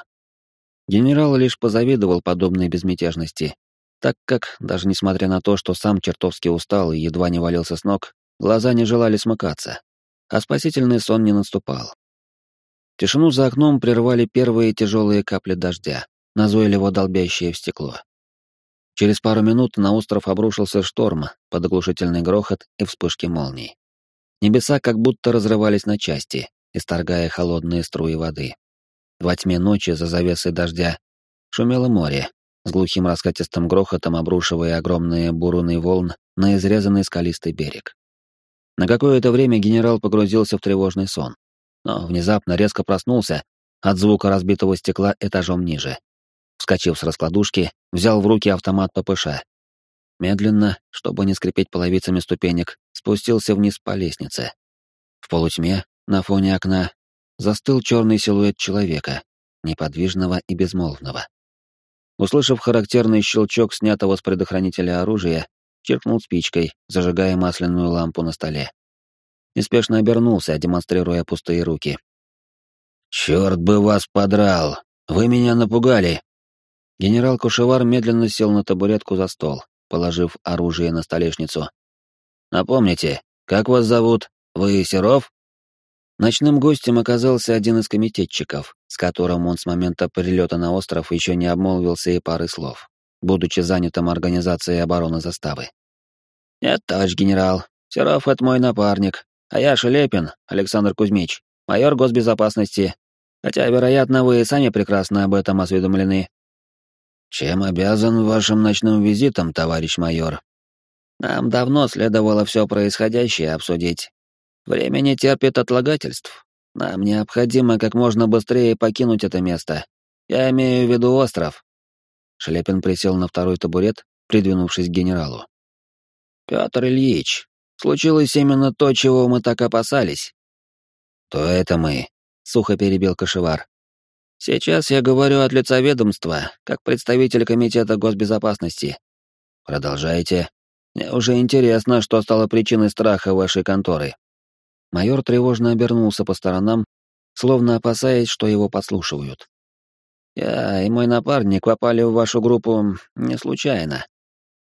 Генерал лишь позавидовал подобной безмятежности, так как, даже несмотря на то, что сам чертовски устал и едва не валился с ног, глаза не желали смыкаться. а спасительный сон не наступал. Тишину за окном прервали первые тяжелые капли дождя, назойливо долбящие в стекло. Через пару минут на остров обрушился шторм под оглушительный грохот и вспышки молний. Небеса как будто разрывались на части, исторгая холодные струи воды. Во тьме ночи за завесой дождя шумело море, с глухим раскатистым грохотом обрушивая огромные буруны волн на изрезанный скалистый берег. На какое-то время генерал погрузился в тревожный сон, но внезапно резко проснулся от звука разбитого стекла этажом ниже. Вскочив с раскладушки, взял в руки автомат ППШ. Медленно, чтобы не скрипеть половицами ступенек, спустился вниз по лестнице. В полутьме, на фоне окна, застыл черный силуэт человека, неподвижного и безмолвного. Услышав характерный щелчок снятого с предохранителя оружия, чиркнул спичкой, зажигая масляную лампу на столе. Неспешно обернулся, демонстрируя пустые руки. «Черт бы вас подрал! Вы меня напугали!» Генерал Кушевар медленно сел на табуретку за стол, положив оружие на столешницу. «Напомните, как вас зовут? Вы Серов?» Ночным гостем оказался один из комитетчиков, с которым он с момента прилета на остров еще не обмолвился и пары слов, будучи занятым организацией обороны заставы. «Нет, товарищ генерал, Серов — это мой напарник, а я Шелепин, Александр Кузьмич, майор госбезопасности, хотя, вероятно, вы сами прекрасно об этом осведомлены». «Чем обязан вашим ночным визитом, товарищ майор?» «Нам давно следовало все происходящее обсудить, Время не терпит отлагательств. Нам необходимо как можно быстрее покинуть это место. Я имею в виду остров. Шелепин присел на второй табурет, придвинувшись к генералу. Петр Ильич, случилось именно то, чего мы так опасались. То это мы, сухо перебил Кашевар. Сейчас я говорю от лица ведомства, как представитель комитета госбезопасности. Продолжайте. Мне уже интересно, что стало причиной страха вашей конторы. Майор тревожно обернулся по сторонам, словно опасаясь, что его подслушивают. «Я и мой напарник попали в вашу группу не случайно.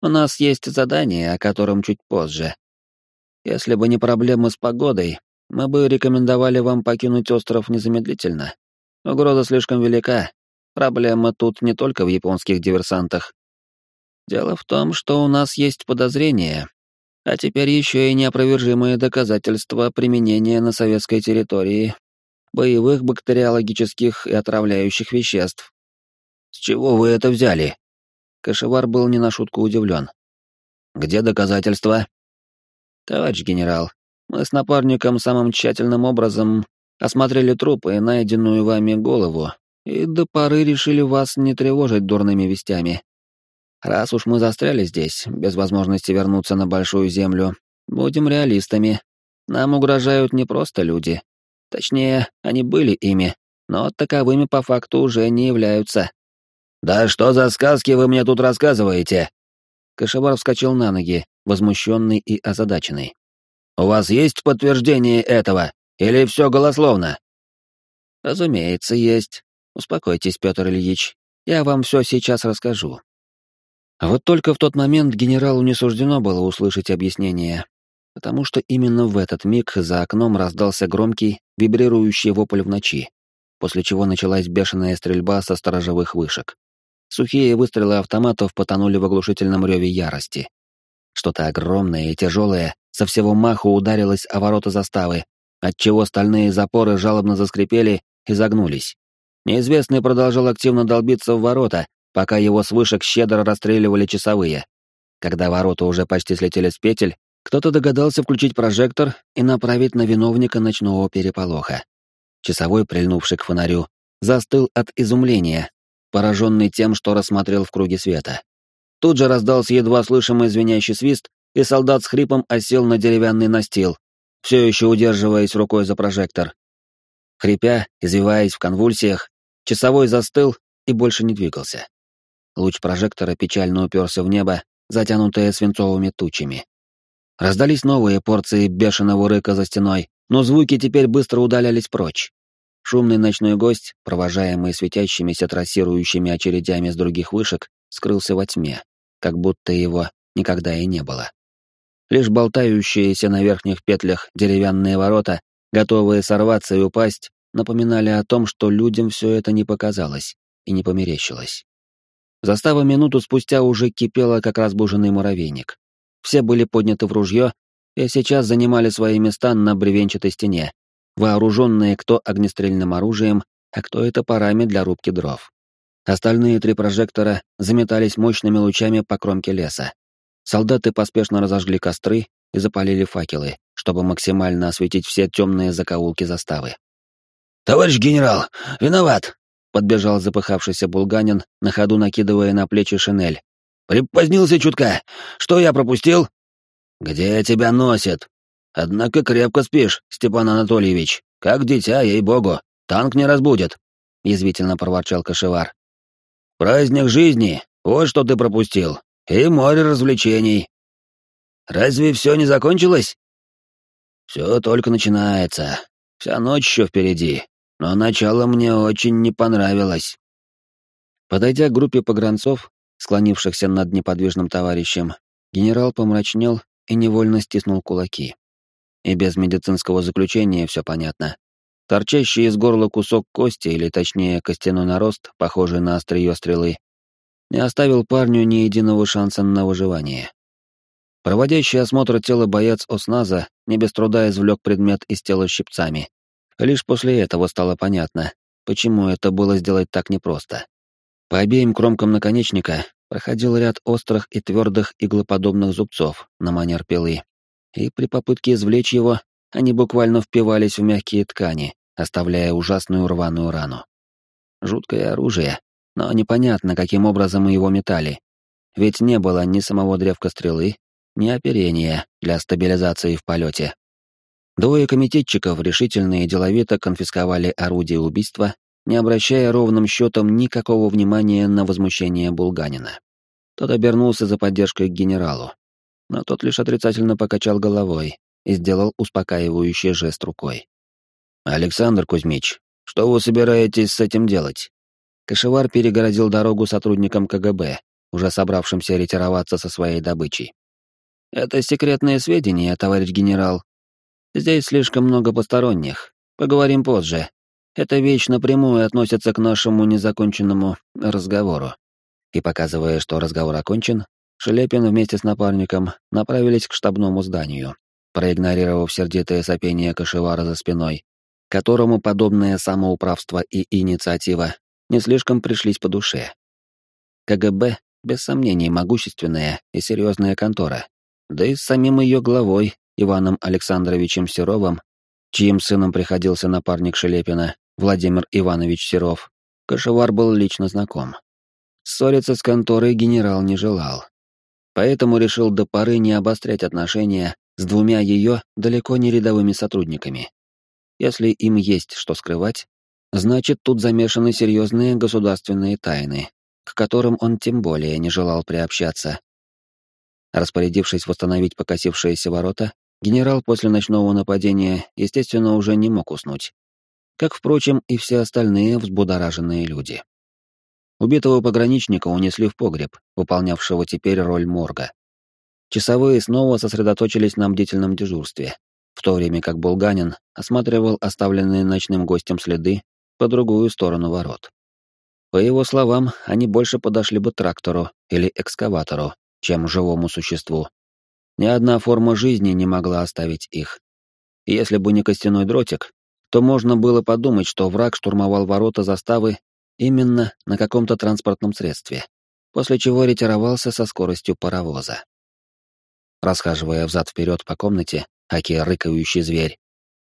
У нас есть задание, о котором чуть позже. Если бы не проблемы с погодой, мы бы рекомендовали вам покинуть остров незамедлительно. Угроза слишком велика. Проблема тут не только в японских диверсантах. Дело в том, что у нас есть подозрение, а теперь еще и неопровержимые доказательства применения на советской территории боевых бактериологических и отравляющих веществ. С чего вы это взяли? Кашевар был не на шутку удивлен. Где доказательства? Товарищ генерал, мы с напарником самым тщательным образом осмотрели трупы и найденную вами голову, и до поры решили вас не тревожить дурными вестями. Раз уж мы застряли здесь, без возможности вернуться на Большую Землю, будем реалистами. Нам угрожают не просто люди. Точнее, они были ими, но таковыми по факту уже не являются. «Да что за сказки вы мне тут рассказываете?» Кашевар вскочил на ноги, возмущенный и озадаченный. «У вас есть подтверждение этого? Или все голословно?» «Разумеется, есть. Успокойтесь, Петр Ильич. Я вам все сейчас расскажу. А вот только в тот момент генералу не суждено было услышать объяснение, потому что именно в этот миг за окном раздался громкий, вибрирующий вопль в ночи, после чего началась бешеная стрельба со сторожевых вышек. Сухие выстрелы автоматов потонули в оглушительном реве ярости. Что-то огромное и тяжелое со всего маху ударилось о ворота заставы, отчего стальные запоры жалобно заскрипели и загнулись. Неизвестный продолжал активно долбиться в ворота, пока его с вышек щедро расстреливали часовые. Когда ворота уже почти слетели с петель, кто-то догадался включить прожектор и направить на виновника ночного переполоха. Часовой, прильнувший к фонарю, застыл от изумления, пораженный тем, что рассмотрел в круге света. Тут же раздался едва слышимый звенящий свист, и солдат с хрипом осел на деревянный настил, все еще удерживаясь рукой за прожектор. Хрипя, извиваясь в конвульсиях, часовой застыл и больше не двигался. Луч прожектора печально уперся в небо, затянутое свинцовыми тучами. Раздались новые порции бешеного рыка за стеной, но звуки теперь быстро удалялись прочь. Шумный ночной гость, провожаемый светящимися трассирующими очередями с других вышек, скрылся во тьме, как будто его никогда и не было. Лишь болтающиеся на верхних петлях деревянные ворота готовые сорваться и упасть, напоминали о том, что людям все это не показалось и не померещилось. Застава минуту спустя уже кипела, как разбуженный муравейник. Все были подняты в ружье и сейчас занимали свои места на бревенчатой стене, вооруженные кто огнестрельным оружием, а кто и топорами для рубки дров. Остальные три прожектора заметались мощными лучами по кромке леса. Солдаты поспешно разожгли костры и запалили факелы, чтобы максимально осветить все темные закоулки заставы. «Товарищ генерал, виноват!» — подбежал запыхавшийся булганин, на ходу накидывая на плечи шинель. «Припозднился чутка. Что я пропустил?» «Где тебя носит?» «Однако крепко спишь, Степан Анатольевич. Как дитя, ей-богу. Танк не разбудит», — язвительно проворчал Кашевар. «Праздник жизни, вот что ты пропустил. И море развлечений. Разве все не закончилось?» «Все только начинается. Вся ночь еще впереди. Но начало мне очень не понравилось». Подойдя к группе погранцов, склонившихся над неподвижным товарищем, генерал помрачнел и невольно стиснул кулаки. И без медицинского заключения все понятно. Торчащий из горла кусок кости, или точнее костяной нарост, похожий на острие стрелы, не оставил парню ни единого шанса на выживание. Проводящий осмотр тела боец Осназа не без труда извлек предмет из тела щипцами. Лишь после этого стало понятно, почему это было сделать так непросто. По обеим кромкам наконечника проходил ряд острых и твердых иглоподобных зубцов на манер пилы, и при попытке извлечь его, они буквально впивались в мягкие ткани, оставляя ужасную рваную рану. Жуткое оружие, но непонятно, каким образом его метали. Ведь не было ни самого древка стрелы, ни оперения для стабилизации в полете. Двое комитетчиков решительно и деловито конфисковали орудие убийства, не обращая ровным счетом никакого внимания на возмущение Булганина. Тот обернулся за поддержкой к генералу, но тот лишь отрицательно покачал головой и сделал успокаивающий жест рукой. «Александр Кузьмич, что вы собираетесь с этим делать?» Кашевар перегородил дорогу сотрудникам КГБ, уже собравшимся ретироваться со своей добычей. «Это секретные сведения, товарищ генерал. Здесь слишком много посторонних. Поговорим позже. Эта вещь напрямую относится к нашему незаконченному разговору». И показывая, что разговор окончен, Шелепин вместе с напарником направились к штабному зданию, проигнорировав сердитое сопение Кашевара за спиной, которому подобное самоуправство и инициатива не слишком пришлись по душе. КГБ, без сомнений, могущественная и серьезная контора, да и с самим ее главой, Иваном Александровичем Серовым, чьим сыном приходился напарник Шелепина, Владимир Иванович Серов, Кашевар был лично знаком. Ссориться с конторой генерал не желал, поэтому решил до поры не обострять отношения с двумя ее далеко не рядовыми сотрудниками. Если им есть что скрывать, значит, тут замешаны серьезные государственные тайны, к которым он тем более не желал приобщаться. Распорядившись восстановить покосившиеся ворота, генерал после ночного нападения, естественно, уже не мог уснуть. Как, впрочем, и все остальные взбудораженные люди. Убитого пограничника унесли в погреб, выполнявшего теперь роль морга. Часовые снова сосредоточились на бдительном дежурстве, в то время как Булганин осматривал оставленные ночным гостем следы по другую сторону ворот. По его словам, они больше подошли бы трактору или экскаватору, чем живому существу. Ни одна форма жизни не могла оставить их. Если бы не костяной дротик, то можно было подумать, что враг штурмовал ворота заставы именно на каком-то транспортном средстве, после чего ретировался со скоростью паровоза. Расхаживая взад-вперед по комнате, аки рыкающий зверь,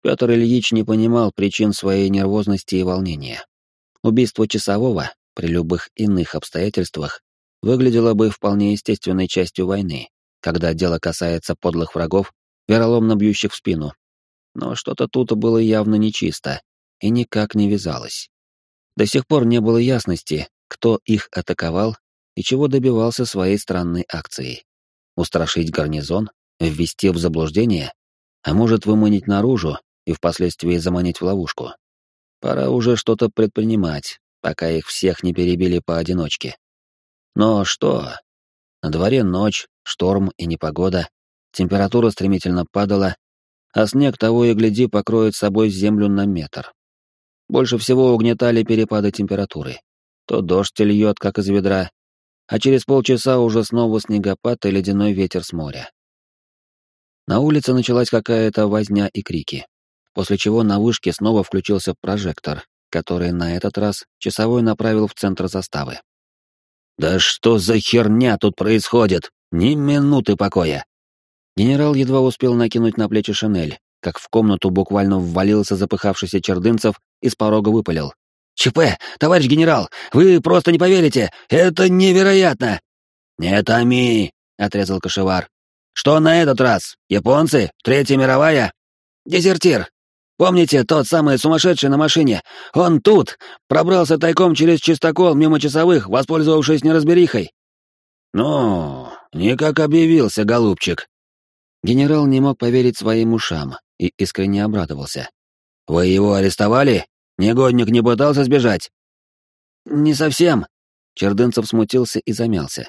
Петр Ильич не понимал причин своей нервозности и волнения. Убийство часового, при любых иных обстоятельствах, выглядело бы вполне естественной частью войны, когда дело касается подлых врагов, вероломно бьющих в спину. Но что-то тут было явно нечисто и никак не вязалось. До сих пор не было ясности, кто их атаковал и чего добивался своей странной акцией. Устрашить гарнизон? Ввести в заблуждение? А может, выманить наружу и впоследствии заманить в ловушку? Пора уже что-то предпринимать, пока их всех не перебили поодиночке. Но что? На дворе ночь, шторм и непогода, температура стремительно падала, а снег того и гляди покроет собой землю на метр. Больше всего угнетали перепады температуры. То дождь льет, как из ведра, а через полчаса уже снова снегопад и ледяной ветер с моря. На улице началась какая-то возня и крики, после чего на вышке снова включился прожектор, который на этот раз часовой направил в центр заставы. «Да что за херня тут происходит? Ни минуты покоя!» Генерал едва успел накинуть на плечи шинель, как в комнату буквально ввалился запыхавшийся Чердынцев и с порога выпалил. «ЧП! Товарищ генерал! Вы просто не поверите! Это невероятно!» «Не томи!» — отрезал Кашевар. «Что на этот раз? Японцы? Третья мировая?» «Дезертир! Помните тот самый сумасшедший на машине? Он тут! Пробрался тайком через чистокол мимо часовых, воспользовавшись неразберихой!» «Ну, никак объявился, голубчик!» Генерал не мог поверить своим ушам и искренне обрадовался. «Вы его арестовали? Негодник не пытался сбежать?» «Не совсем». Чердынцев смутился и замялся.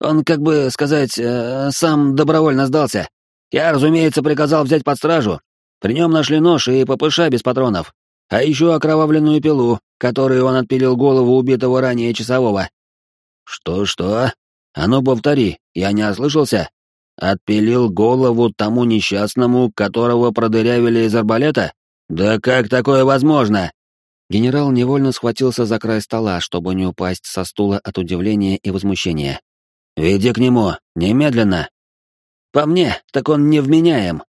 «Он, как бы сказать, э, сам добровольно сдался. Я, разумеется, приказал взять под стражу. При нем нашли нож и ППШ без патронов, а еще окровавленную пилу, которой он отпилил голову убитого ранее часового». «Что-что? А ну повтори, я не ослышался?» Отпилил голову тому несчастному, которого продырявили из арбалета? Да как такое возможно? Генерал невольно схватился за край стола, чтобы не упасть со стула от удивления и возмущения. «Веди к нему, немедленно!» «По мне, так он невменяем.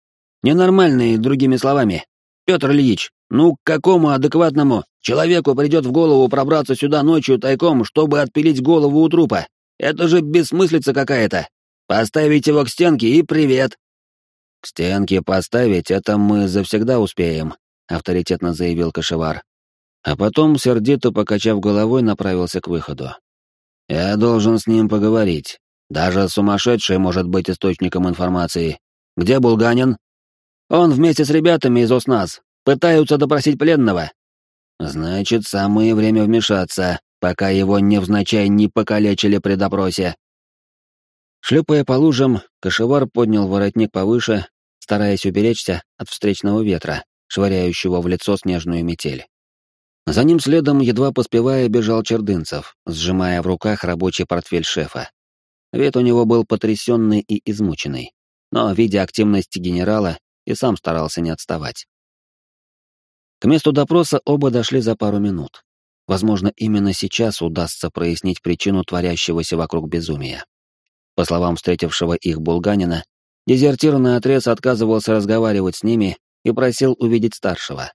Ненормальный, другими словами. Петр Ильич, ну к какому адекватному человеку придет в голову пробраться сюда ночью тайком, чтобы отпилить голову у трупа? Это же бессмыслица какая-то. Поставить его к стенке и привет!» «К стенке поставить — это мы завсегда успеем», — авторитетно заявил Кашевар. А потом, сердито покачав головой, направился к выходу. «Я должен с ним поговорить. Даже сумасшедший может быть источником информации. Где Булганин?» «Он вместе с ребятами из ОСНАС. Пытаются допросить пленного». «Значит, самое время вмешаться, пока его невзначай не покалечили при допросе», Шлепая по лужам, кошевар поднял воротник повыше, стараясь уберечься от встречного ветра, швыряющего в лицо снежную метель. За ним следом, едва поспевая, бежал Чердынцев, сжимая в руках рабочий портфель шефа. Вид у него был потрясенный и измученный, но, видя активность генерала, и сам старался не отставать. К месту допроса оба дошли за пару минут. Возможно, именно сейчас удастся прояснить причину творящегося вокруг безумия. По словам встретившего их булганина, дезертирный отряд отказывался разговаривать с ними и просил увидеть старшего.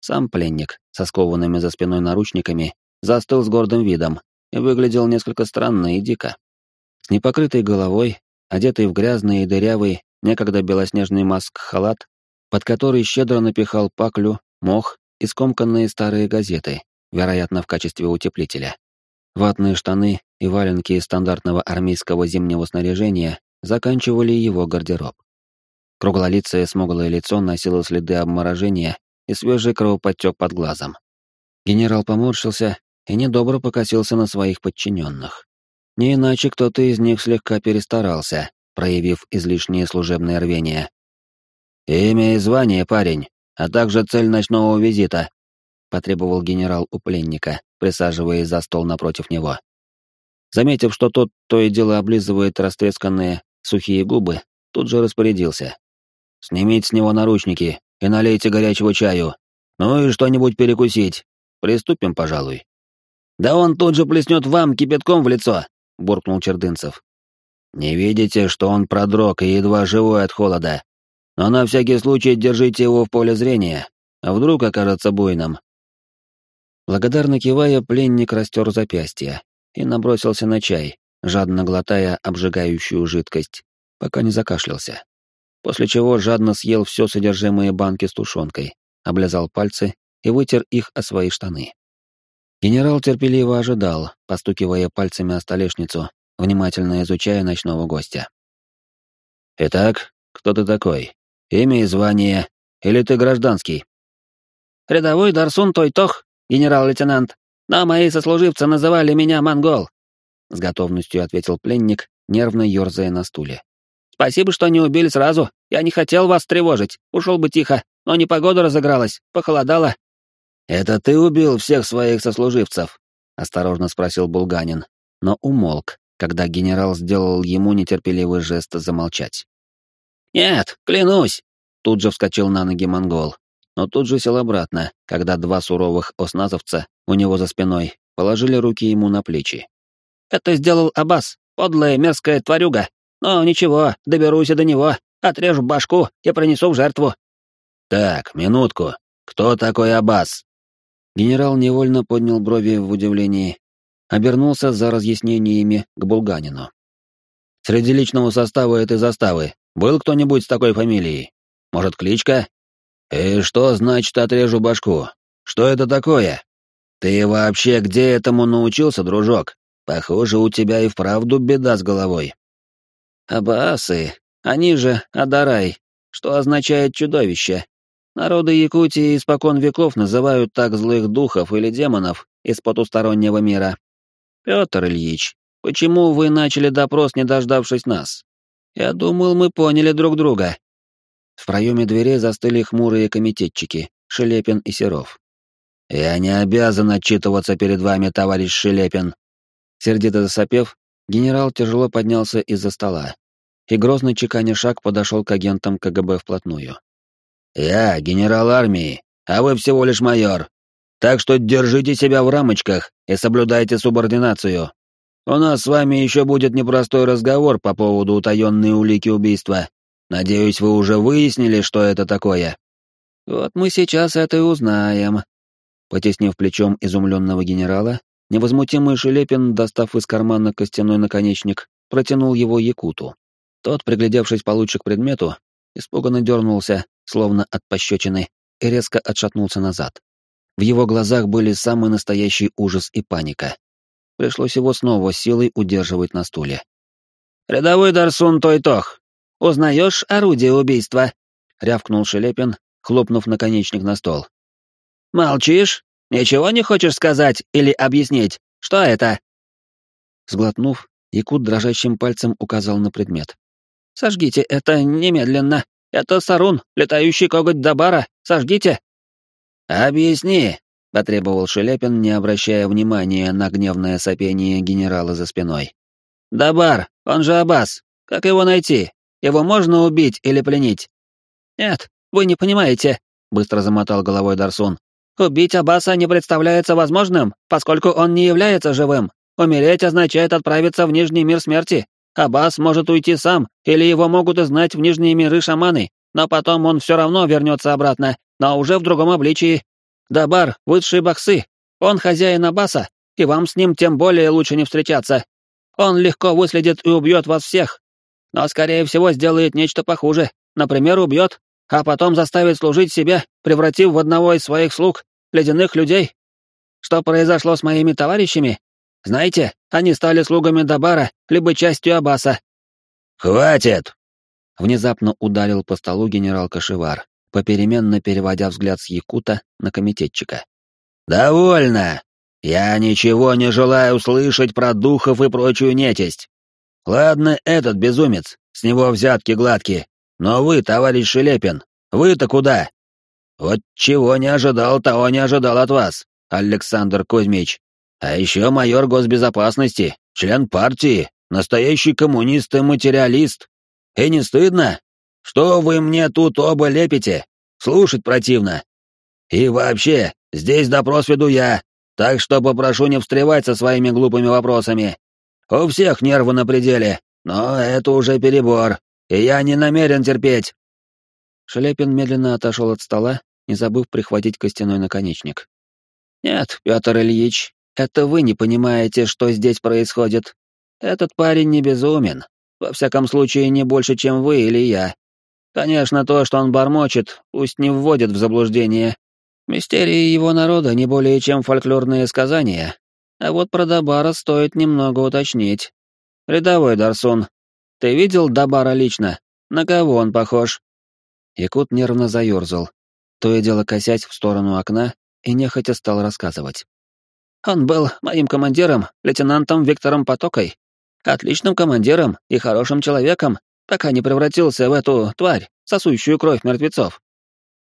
Сам пленник, со скованными за спиной наручниками, застыл с гордым видом и выглядел несколько странно и дико. С непокрытой головой, одетый в грязный и дырявый, некогда белоснежный маск-халат, под который щедро напихал паклю, мох и скомканные старые газеты, вероятно, в качестве утеплителя. Ватные штаны и валенки из стандартного армейского зимнего снаряжения заканчивали его гардероб. Круглолицее смуглое лицо носило следы обморожения и свежий кровоподтек под глазом. Генерал поморщился и недобро покосился на своих подчиненных. Не иначе кто-то из них слегка перестарался, проявив излишнее служебное рвение. «Имя и звание, парень, а также цель ночного визита», — потребовал генерал у пленника, присаживаясь за стол напротив него. Заметив, что тот то и дело облизывает растресканные сухие губы, тут же распорядился. «Снимите с него наручники и налейте горячего чаю. Ну и что-нибудь перекусить. Приступим, пожалуй». «Да он тут же плеснет вам кипятком в лицо», — буркнул Чердынцев. «Не видите, что он продрог и едва живой от холода? Но на всякий случай держите его в поле зрения, а вдруг окажется буйным. Благодарно кивая, пленник растер запястье и набросился на чай, жадно глотая обжигающую жидкость, пока не закашлялся. После чего жадно съел все содержимое банки с тушенкой, облизал пальцы и вытер их о свои штаны. Генерал терпеливо ожидал, постукивая пальцами о столешницу, внимательно изучая ночного гостя. «Итак, кто ты такой? Имя и звание? Или ты гражданский?» «Рядовой Дарсун Тойтох, генерал-лейтенант, но мои сослуживцы называли меня монгол», — с готовностью ответил пленник, нервно ерзая на стуле. Спасибо, что не убили сразу. Я не хотел вас тревожить. Ушел бы тихо, но непогода разыгралась, похолодало». «Это ты убил всех своих сослуживцев?» — осторожно спросил Булганин, но умолк, когда генерал сделал ему нетерпеливый жест замолчать. «Нет, клянусь!» — тут же вскочил на ноги монгол, но тут же сел обратно, когда два суровых осназовца у него за спиной положили руки ему на плечи. «Это сделал Аббас, подлая мерзкая тварюга. Но ничего, доберусь до него, отрежу башку и принесу в жертву». «Так, минутку. Кто такой Аббас?» Генерал невольно поднял брови в удивлении, обернулся за разъяснениями к Булганину. «Среди личного состава этой заставы был кто-нибудь с такой фамилией? Может, кличка? И что значит «отрежу башку»? Что это такое? Ты вообще где этому научился, дружок? Похоже, у тебя и вправду беда с головой». «Абаасы, они же Адарай, что означает «чудовище», Народы Якутии испокон веков называют так злых духов или демонов из потустороннего мира. Петр Ильич, почему вы начали допрос, не дождавшись нас? Я думал, мы поняли друг друга. В проеме двери застыли хмурые комитетчики, Шелепин и Серов. «Я не обязан отчитываться перед вами, товарищ Шелепин». Сердито засопев, генерал тяжело поднялся из-за стола и грозный чеканя шаг подошел к агентам КГБ вплотную. «Я генерал армии, а вы всего лишь майор. Так что держите себя в рамочках и соблюдайте субординацию. У нас с вами еще будет непростой разговор по поводу утаенной улики убийства. Надеюсь, вы уже выяснили, что это такое». «Вот мы сейчас это и узнаем». Потеснив плечом изумленного генерала, невозмутимый Шелепин, достав из кармана костяной наконечник, протянул его Якуту. Тот, приглядевшись получше к предмету, испуганно дернулся, словно от пощечины, и резко отшатнулся назад. В его глазах были самый настоящий ужас и паника. Пришлось его снова силой удерживать на стуле. «Рядовой Дарсун Тойтох, узнаешь орудие убийства?» — рявкнул Шелепин, хлопнув наконечник на стол. «Молчишь? Ничего не хочешь сказать или объяснить? Что это?» Сглотнув, Якут дрожащим пальцем указал на предмет. «Сожгите это немедленно!» Это Сарун, летающий коготь Дабара. Сожгите!» «Объясни!» — потребовал Шелепин, не обращая внимания на гневное сопение генерала за спиной. «Дабар, он же Аббас. Как его найти? Его можно убить или пленить?» «Нет, вы не понимаете», — быстро замотал головой Дарсун. «Убить Аббаса не представляется возможным, поскольку он не является живым. Умереть означает отправиться в Нижний мир смерти. Аббас может уйти сам, или его могут узнать в нижние миры шаманы, но потом он все равно вернется обратно, но уже в другом обличии. Дабар — высшие боксы, он хозяин Аббаса, и вам с ним тем более лучше не встречаться. Он легко выследит и убьет вас всех, но, скорее всего, сделает нечто похуже, например, убьет, а потом заставит служить себе, превратив в одного из своих слуг ледяных людей. Что произошло с моими товарищами, знаете, они стали слугами Дабара, либо частью Аббаса». «Хватит!» Внезапно ударил по столу генерал Кашевар, попеременно переводя взгляд с Якута на комитетчика. «Довольно! Я ничего не желаю слышать про духов и прочую нечисть. Ладно, этот безумец, с него взятки гладкие, но вы, товарищ Шелепин, вы-то куда? Вот чего не ожидал, того не ожидал от вас, Александр Кузьмич. А еще майор госбезопасности, член партии, настоящий коммунист и материалист. И не стыдно? Что вы мне тут оба лепите? Слушать противно. И вообще, здесь допрос веду я, так что попрошу не встревать со своими глупыми вопросами. У всех нервы на пределе, но это уже перебор, и я не намерен терпеть. Шелепин медленно отошел от стола, не забыв прихватить костяной наконечник. «Нет, Петр Ильич, это вы не понимаете, что здесь происходит. Этот парень не безумен. Во всяком случае, не больше, чем вы или я. Конечно, то, что он бормочет, пусть не вводит в заблуждение. Мистерии его народа не более чем фольклорные сказания. А вот про Дабара стоит немного уточнить. Рядовой Дарсун, ты видел Дабара лично? На кого он похож? Якут нервно заерзал, то и дело косясь в сторону окна, и нехотя стал рассказывать. Он был моим командиром, лейтенантом Виктором Потокой. Отличным командиром и хорошим человеком, пока не превратился в эту тварь, сосущую кровь мертвецов.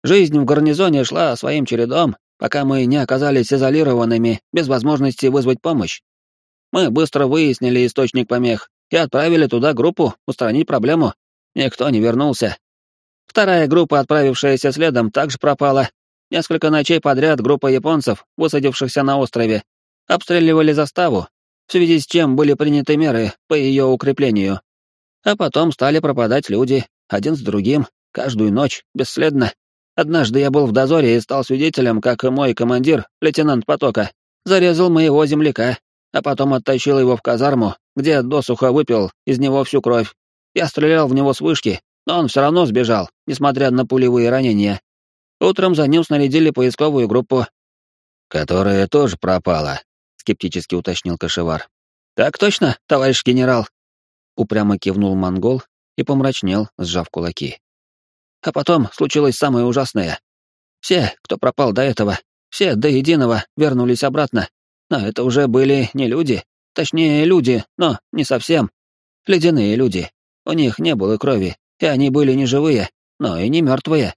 Жизнь в гарнизоне шла своим чередом, пока мы не оказались изолированными, без возможности вызвать помощь. Мы быстро выяснили источник помех и отправили туда группу устранить проблему. Никто не вернулся. Вторая группа, отправившаяся следом, также пропала. Несколько ночей подряд группа японцев, высадившихся на острове, обстреливали заставу, в связи с чем были приняты меры по ее укреплению. А потом стали пропадать люди, один с другим, каждую ночь, бесследно. Однажды я был в дозоре и стал свидетелем, как мой командир, лейтенант Потока, зарезал моего земляка, а потом оттащил его в казарму, где досуха выпил из него всю кровь. Я стрелял в него с вышки, но он все равно сбежал, несмотря на пулевые ранения. Утром за ним снарядили поисковую группу. «Которая тоже пропала», — скептически уточнил Кашевар. «Так точно, товарищ генерал», — упрямо кивнул монгол и помрачнел, сжав кулаки. А потом случилось самое ужасное. Все, кто пропал до этого, все до единого вернулись обратно. Но это уже были не люди. Точнее, люди, но не совсем. Ледяные люди. У них не было крови, и они были не живые, но и не мертвые.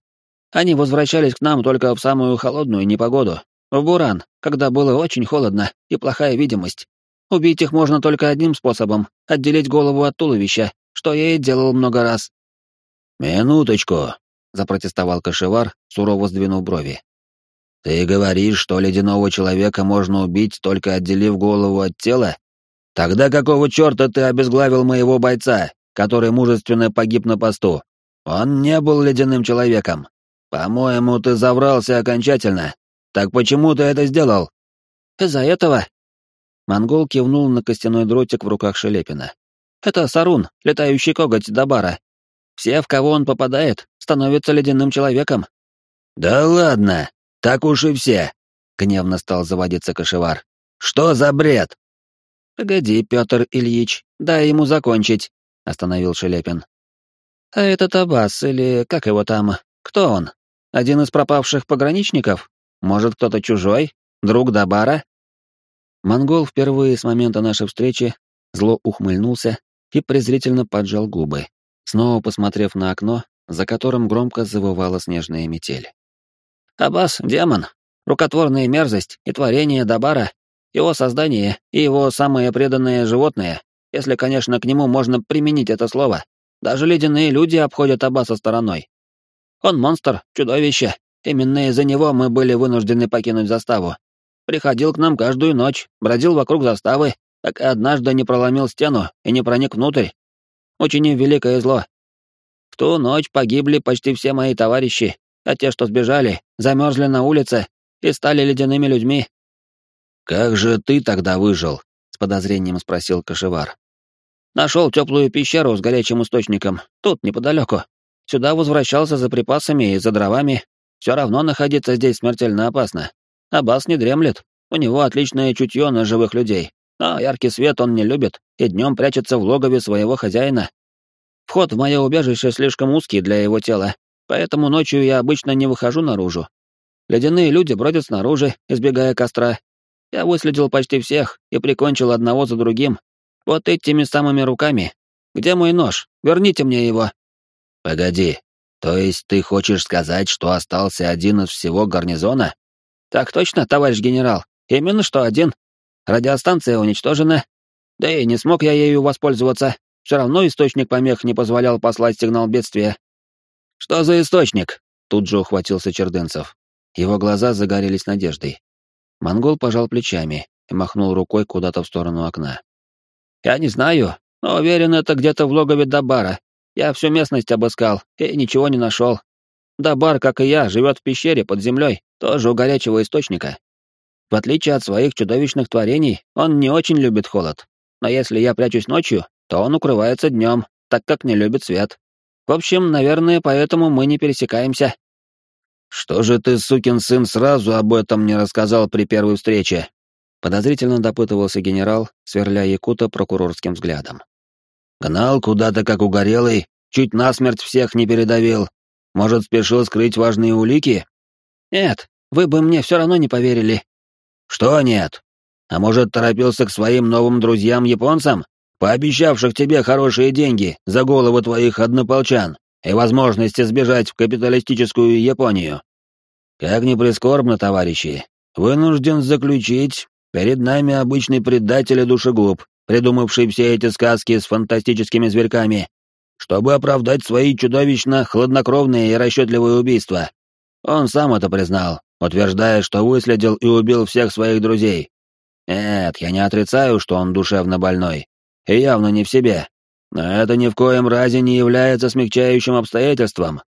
Они возвращались к нам только в самую холодную непогоду, в Буран, когда было очень холодно и плохая видимость. Убить их можно только одним способом — отделить голову от туловища, что я и делал много раз. «Минуточку», — запротестовал Кашевар, сурово сдвинув брови. «Ты говоришь, что ледяного человека можно убить, только отделив голову от тела? Тогда какого черта ты обезглавил моего бойца, который мужественно погиб на посту? Он не был ледяным человеком. По-моему, ты заврался окончательно. Так почему ты это сделал?» «Из-за этого...» Монгол кивнул на костяной дротик в руках Шелепина. «Это Сарун, летающий коготь Дабара, все, в кого он попадает, становятся ледяным человеком. Да ладно, так уж и все, гневно стал заводиться кошевар. Что за бред? Погоди, Петр Ильич, дай ему закончить, остановил Шелепин. А этот Аббас, или как его там, кто он? Один из пропавших пограничников? Может, кто-то чужой? Друг Дабара? Монгол впервые с момента нашей встречи зло ухмыльнулся и презрительно поджал губы, снова посмотрев на окно, за которым громко завывала снежная метель. «Аббас — демон, рукотворная мерзость и творение Дабара, его создание и его самое преданное животное, если, конечно, к нему можно применить это слово. Даже ледяные люди обходят Аббаса стороной. Он монстр, чудовище. Именно из-за него мы были вынуждены покинуть заставу. Приходил к нам каждую ночь, бродил вокруг заставы, пока однажды не проломил стену и не проник внутрь, учинив великое зло. В ту ночь погибли почти все мои товарищи, а те, что сбежали, замерзли на улице и стали ледяными людьми. «Как же ты тогда выжил?» — с подозрением спросил Кашевар. «Нашел теплую пещеру с горячим источником, тут, неподалеку. Сюда возвращался за припасами и за дровами. Все равно находиться здесь смертельно опасно. Аббас не дремлет, у него отличное чутье на живых людей, но яркий свет он не любит и днем прячется в логове своего хозяина. Вход в мое убежище слишком узкий для его тела, поэтому ночью я обычно не выхожу наружу. Ледяные люди бродят снаружи, избегая костра. Я выследил почти всех и прикончил одного за другим. Вот этими самыми руками. Где мой нож? Верните мне его. Погоди, то есть ты хочешь сказать, что остался один из всего гарнизона? Так точно, товарищ генерал. Именно что один. Радиостанция уничтожена. Да и не смог я ею воспользоваться. Все равно источник помех не позволял послать сигнал бедствия. Что за источник? Тут же ухватился Чердынцев. Его глаза загорелись надеждой. Монгол пожал плечами и махнул рукой куда-то в сторону окна. «Я не знаю, но уверен, это где-то в логове Дабара. Я всю местность обыскал и ничего не нашел. Дабар, как и я, живет в пещере под землей, тоже у горячего источника. В отличие от своих чудовищных творений, он не очень любит холод. Но если я прячусь ночью, то он укрывается днем, так как не любит свет. В общем, наверное, поэтому мы не пересекаемся. Что же ты, сукин сын, сразу об этом не рассказал при первой встрече? Подозрительно допытывался генерал, сверля Якута прокурорским взглядом. Гнал куда-то как угорелый, чуть насмерть всех не передавил. Может, спешил скрыть важные улики? Нет, вы бы мне все равно не поверили, что нет? А может, торопился к своим новым друзьям-японцам? пообещавших тебе хорошие деньги за голову твоих однополчан и возможность сбежать в капиталистическую Японию. Как ни прискорбно, товарищи, вынужден заключить, перед нами обычный предатель и душегуб, придумавший все эти сказки с фантастическими зверьками, чтобы оправдать свои чудовищно хладнокровные и расчетливые убийства. Он сам это признал, утверждая, что выследил и убил всех своих друзей. Нет, я не отрицаю, что он душевно больной, и явно не в себе. Но это ни в коем разе не является смягчающим обстоятельством.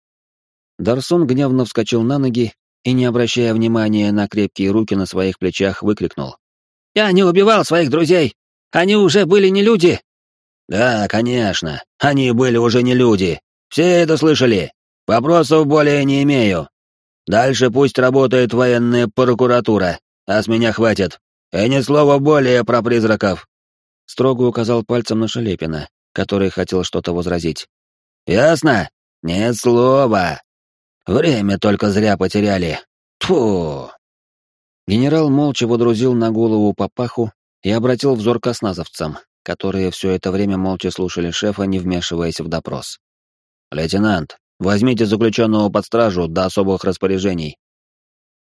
Дарсон гневно вскочил на ноги и, не обращая внимания на крепкие руки на своих плечах, выкрикнул. «Я не убивал своих друзей! Они уже были не люди!» «Да, конечно, они были уже не люди. Все это слышали. Вопросов более не имею. Дальше пусть работает военная прокуратура, а с меня хватит. И ни слова более про призраков строго указал пальцем на Шелепина, который хотел что-то возразить. «Ясно? Нет слова. Время только зря потеряли. Тьфу!» Генерал молча водрузил на голову папаху и обратил взор к осназовцам, которые все это время молча слушали шефа, не вмешиваясь в допрос. «Лейтенант, возьмите заключенного под стражу до особых распоряжений».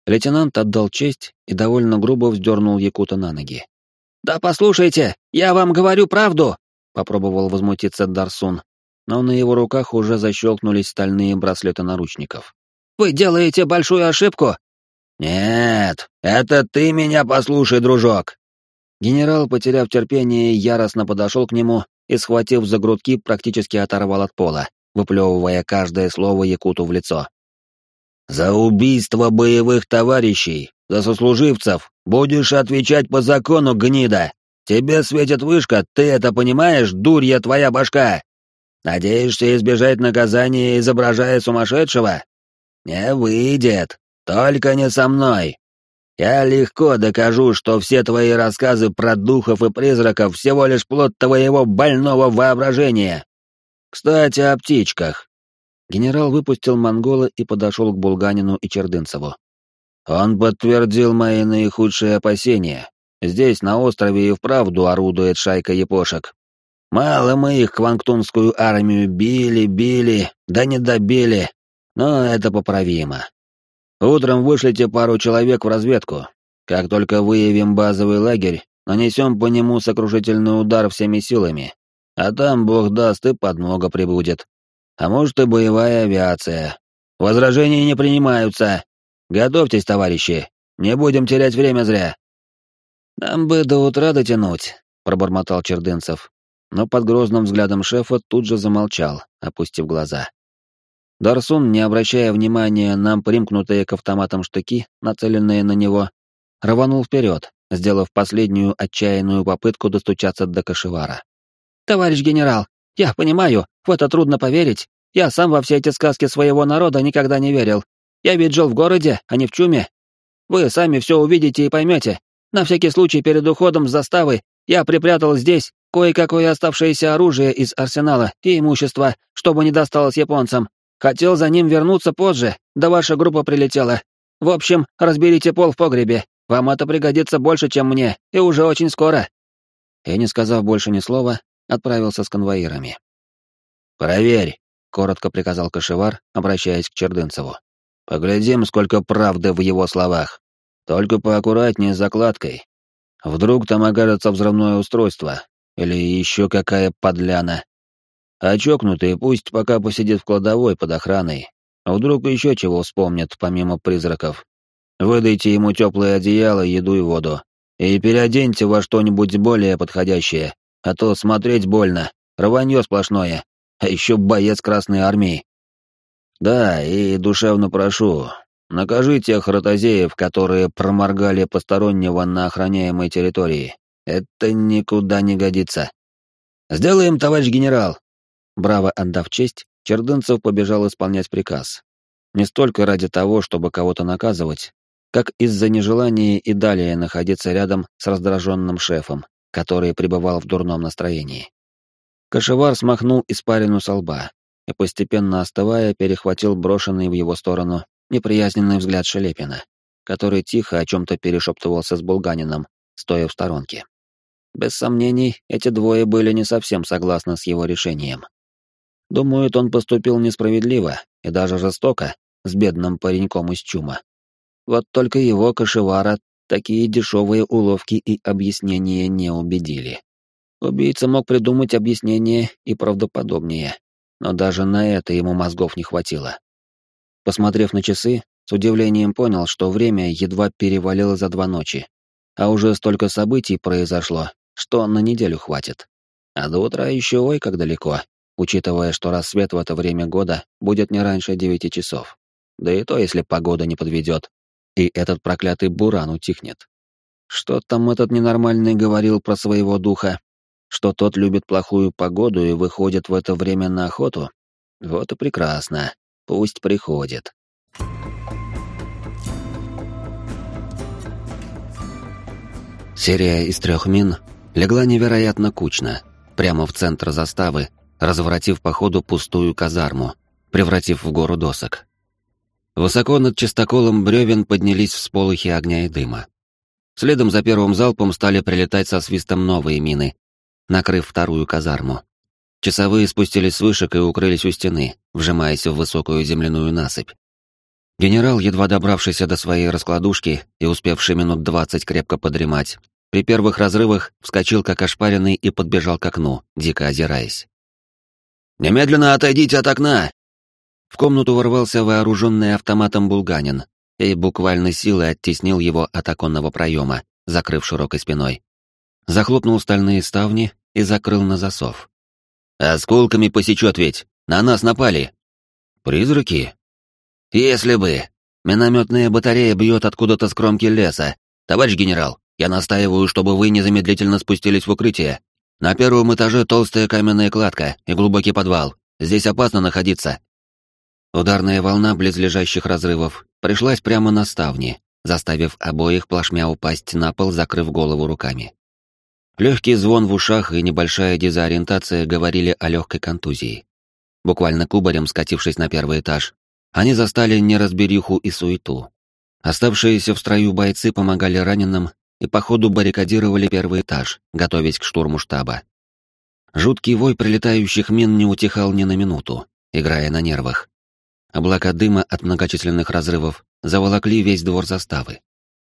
Лейтенант отдал честь и довольно грубо вздернул Якута на ноги. «Да послушайте, я вам говорю правду!» — попробовал возмутиться Дарсун, но на его руках уже защелкнулись стальные браслеты наручников. «Вы делаете большую ошибку!» «Нет, это ты меня послушай, дружок!» Генерал, потеряв терпение, яростно подошел к нему и, схватив за грудки, практически оторвал от пола, выплевывая каждое слово Якуту в лицо. «За убийство боевых товарищей за сослуживцев будешь отвечать по закону, гнида. Тебе светит вышка, ты это понимаешь, дурья твоя башка? Надеешься избежать наказания, изображая сумасшедшего? Не выйдет, только не со мной. Я легко докажу, что все твои рассказы про духов и призраков всего лишь плод твоего больного воображения. Кстати, о птичках. Генерал выпустил монгола и подошел к Булганину и Чердынцеву. Он подтвердил мои наихудшие опасения. Здесь, на острове, и вправду орудует шайка япошек. Мало мы их квангтунскую армию били, били, да не добили, но это поправимо. Утром вышлите пару человек в разведку. Как только выявим базовый лагерь, нанесем по нему сокрушительный удар всеми силами. А там, бог даст, и подмога прибудет. А может и боевая авиация. Возражения не принимаются. Готовьтесь, товарищи, не будем терять время зря. Нам бы до утра дотянуть, пробормотал Чердынцев, но под грозным взглядом шефа тут же замолчал, опустив глаза. Дарсун, не обращая внимания на примкнутые к автоматам штыки, нацеленные на него, рванул вперед, сделав последнюю отчаянную попытку достучаться до Кашевара. «Товарищ генерал, я понимаю, в это трудно поверить. Я сам во все эти сказки своего народа никогда не верил, я ведь жил в городе, а не в чуме. Вы сами все увидите и поймете. На всякий случай перед уходом с заставы я припрятал здесь кое-какое оставшееся оружие из арсенала и имущество, чтобы не досталось японцам. Хотел за ним вернуться позже, да ваша группа прилетела. В общем, разберите пол в погребе. Вам это пригодится больше, чем мне, и уже очень скоро». И, не сказав больше ни слова, отправился с конвоирами. «Проверь», — коротко приказал Кашевар, обращаясь к Чердынцеву. Поглядим, сколько правды в его словах. Только поаккуратнее с закладкой. Вдруг там окажется взрывное устройство. Или еще какая подляна. А чокнутый пусть пока посидит в кладовой под охраной. Вдруг еще чего вспомнит, помимо призраков. Выдайте ему теплое одеяло, еду и воду. И переоденьте во что-нибудь более подходящее. А то смотреть больно. Рванье сплошное. А еще боец Красной Армии. Да, и душевно прошу, накажи тех ротозеев, которые проморгали постороннего на охраняемой территории. Это никуда не годится. Сделаем, товарищ генерал. Браво отдав честь, Чердынцев побежал исполнять приказ. Не столько ради того, чтобы кого-то наказывать, как из-за нежелания и далее находиться рядом с раздраженным шефом, который пребывал в дурном настроении. Кашевар смахнул испарину со лба, и, постепенно остывая, перехватил брошенный в его сторону неприязненный взгляд Шелепина, который тихо о чем-то перешептывался с Булганином, стоя в сторонке. Без сомнений, эти двое были не совсем согласны с его решением. Думают, он поступил несправедливо и даже жестоко с бедным пареньком из чума. Вот только его кошевара такие дешевые уловки и объяснения не убедили. Убийца мог придумать объяснение и правдоподобнее, но даже на это ему мозгов не хватило. Посмотрев на часы, с удивлением понял, что время едва перевалило за два ночи, а уже столько событий произошло, что на неделю хватит. А до утра еще ой как далеко, учитывая, что рассвет в это время года будет не раньше девяти часов. Да и то, если погода не подведет, и этот проклятый буран утихнет. Что там этот ненормальный говорил про своего духа? Что тот любит плохую погоду и выходит в это время на охоту? Вот и прекрасно. Пусть приходит. Серия из трех мин легла невероятно кучно, прямо в центр заставы, разворотив по ходу пустую казарму, превратив в гору досок. Высоко над чистоколом бревен поднялись всполохи огня и дыма. Следом за первым залпом стали прилетать со свистом новые мины, накрыв вторую казарму. Часовые спустились с вышек и укрылись у стены, вжимаясь в высокую земляную насыпь. Генерал, едва добравшийся до своей раскладушки и успевший минут двадцать крепко подремать, при первых разрывах вскочил как ошпаренный и подбежал к окну, дико озираясь. «Немедленно отойдите от окна!» В комнату ворвался вооруженный автоматом булганин и буквально силой оттеснил его от оконного проема, закрыв широкой спиной. Захлопнул стальные ставни и закрыл на засов. «Осколками посечет ведь! На нас напали!» «Призраки?» «Если бы! Минометная батарея бьет откуда-то с кромки леса. Товарищ генерал, я настаиваю, чтобы вы незамедлительно спустились в укрытие. На первом этаже толстая каменная кладка и глубокий подвал. Здесь опасно находиться». Ударная волна близлежащих разрывов пришлась прямо на ставни, заставив обоих плашмя упасть на пол, закрыв голову руками. Легкий звон в ушах и небольшая дезориентация говорили о легкой контузии. Буквально кубарем скатившись на первый этаж, они застали неразбериху и суету. Оставшиеся в строю бойцы помогали раненым и по ходу баррикадировали первый этаж, готовясь к штурму штаба. Жуткий вой прилетающих мин не утихал ни на минуту, играя на нервах. Облака дыма от многочисленных разрывов заволокли весь двор заставы.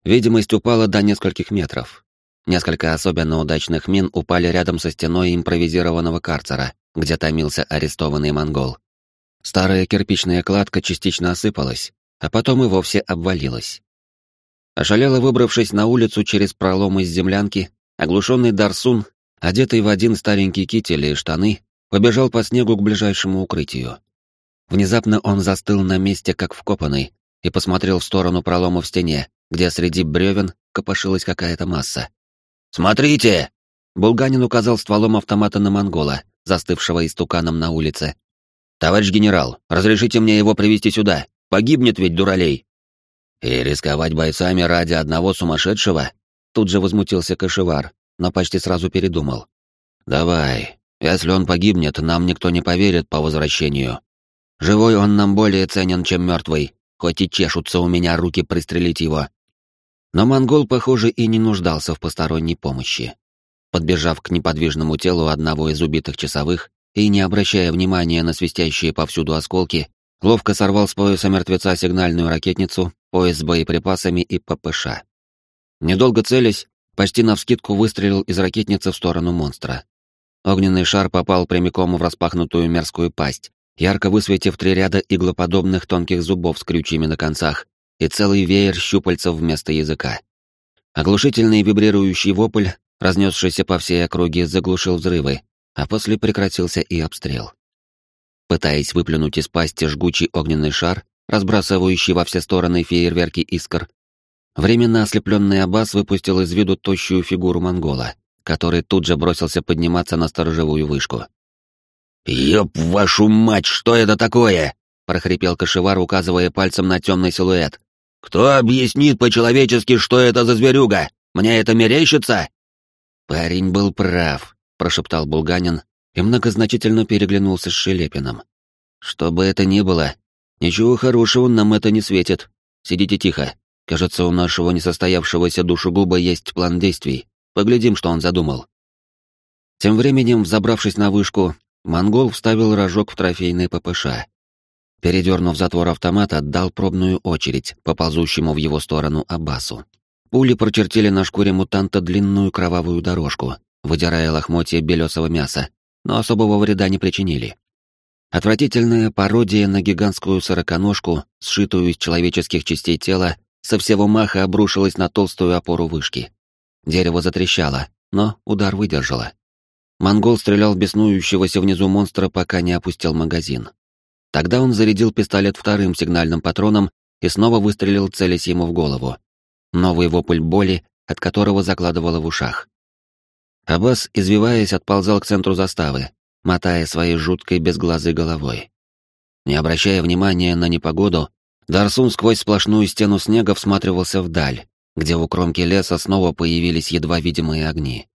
Видимость упала до нескольких метров. Несколько особенно удачных мин упали рядом со стеной импровизированного карцера, где томился арестованный монгол. Старая кирпичная кладка частично осыпалась, а потом и вовсе обвалилась. Ошалело выбравшись на улицу через пролом из землянки, оглушенный Дарсун, одетый в один старенький китель и штаны, побежал по снегу к ближайшему укрытию. Внезапно он застыл на месте, как вкопанный, и посмотрел в сторону пролома в стене, где среди бревен копошилась какая-то масса. «Смотрите!» Булганин указал стволом автомата на монгола, застывшего истуканом на улице. «Товарищ генерал, разрешите мне его привести сюда? Погибнет ведь дуралей!» «И рисковать бойцами ради одного сумасшедшего?» Тут же возмутился Кашевар, но почти сразу передумал. «Давай, если он погибнет, нам никто не поверит по возвращению. Живой он нам более ценен, чем мертвый, хоть и чешутся у меня руки пристрелить его». Но монгол, похоже, и не нуждался в посторонней помощи. Подбежав к неподвижному телу одного из убитых часовых и не обращая внимания на свистящие повсюду осколки, ловко сорвал с пояса мертвеца сигнальную ракетницу, пояс с боеприпасами и ППШ. Недолго целясь, почти навскидку выстрелил из ракетницы в сторону монстра. Огненный шар попал прямиком в распахнутую мерзкую пасть, ярко высветив три ряда иглоподобных тонких зубов с крючьями на концах, и целый веер щупальцев вместо языка. Оглушительный вибрирующий вопль, разнесшийся по всей округе, заглушил взрывы, а после прекратился и обстрел. Пытаясь выплюнуть из пасти жгучий огненный шар, разбрасывающий во все стороны фейерверки искр, временно ослепленный Аббас выпустил из виду тощую фигуру монгола, который тут же бросился подниматься на сторожевую вышку. «Ёб вашу мать, что это такое?» — прохрипел кошевар, указывая пальцем на темный силуэт, «Кто объяснит по-человечески, что это за зверюга? Мне это мерещится?» «Парень был прав», — прошептал Булганин и многозначительно переглянулся с Шелепиным. «Что бы это ни было, ничего хорошего нам это не светит. Сидите тихо. Кажется, у нашего несостоявшегося душегуба есть план действий. Поглядим, что он задумал». Тем временем, взобравшись на вышку, монгол вставил рожок в трофейный ППШ. Передернув затвор автомата, отдал пробную очередь по ползущему в его сторону Аббасу. Пули прочертили на шкуре мутанта длинную кровавую дорожку, выдирая лохмотья белесого мяса, но особого вреда не причинили. Отвратительная пародия на гигантскую сороконожку, сшитую из человеческих частей тела, со всего маха обрушилась на толстую опору вышки. Дерево затрещало, но удар выдержало. Монгол стрелял беснующегося внизу монстра, пока не опустил магазин. Тогда он зарядил пистолет вторым сигнальным патроном и снова выстрелил, целясь ему в голову. Новый вопль боли, от которого закладывало в ушах. Аббас, извиваясь, отползал к центру заставы, мотая своей жуткой безглазой головой. Не обращая внимания на непогоду, Дарсун сквозь сплошную стену снега всматривался вдаль, где у кромки леса снова появились едва видимые огни.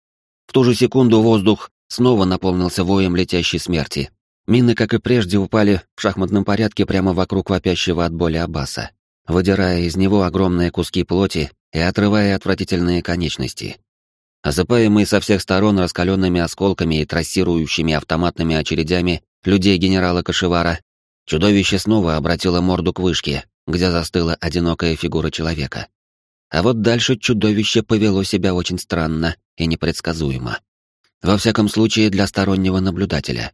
В ту же секунду воздух снова наполнился воем летящей смерти. Мины, как и прежде, упали в шахматном порядке прямо вокруг вопящего от боли Аббаса, выдирая из него огромные куски плоти и отрывая отвратительные конечности. Осыпаемый со всех сторон раскаленными осколками и трассирующими автоматными очередями людей генерала Кашевара, чудовище снова обратило морду к вышке, где застыла одинокая фигура человека. А вот дальше чудовище повело себя очень странно и непредсказуемо. Во всяком случае, для стороннего наблюдателя.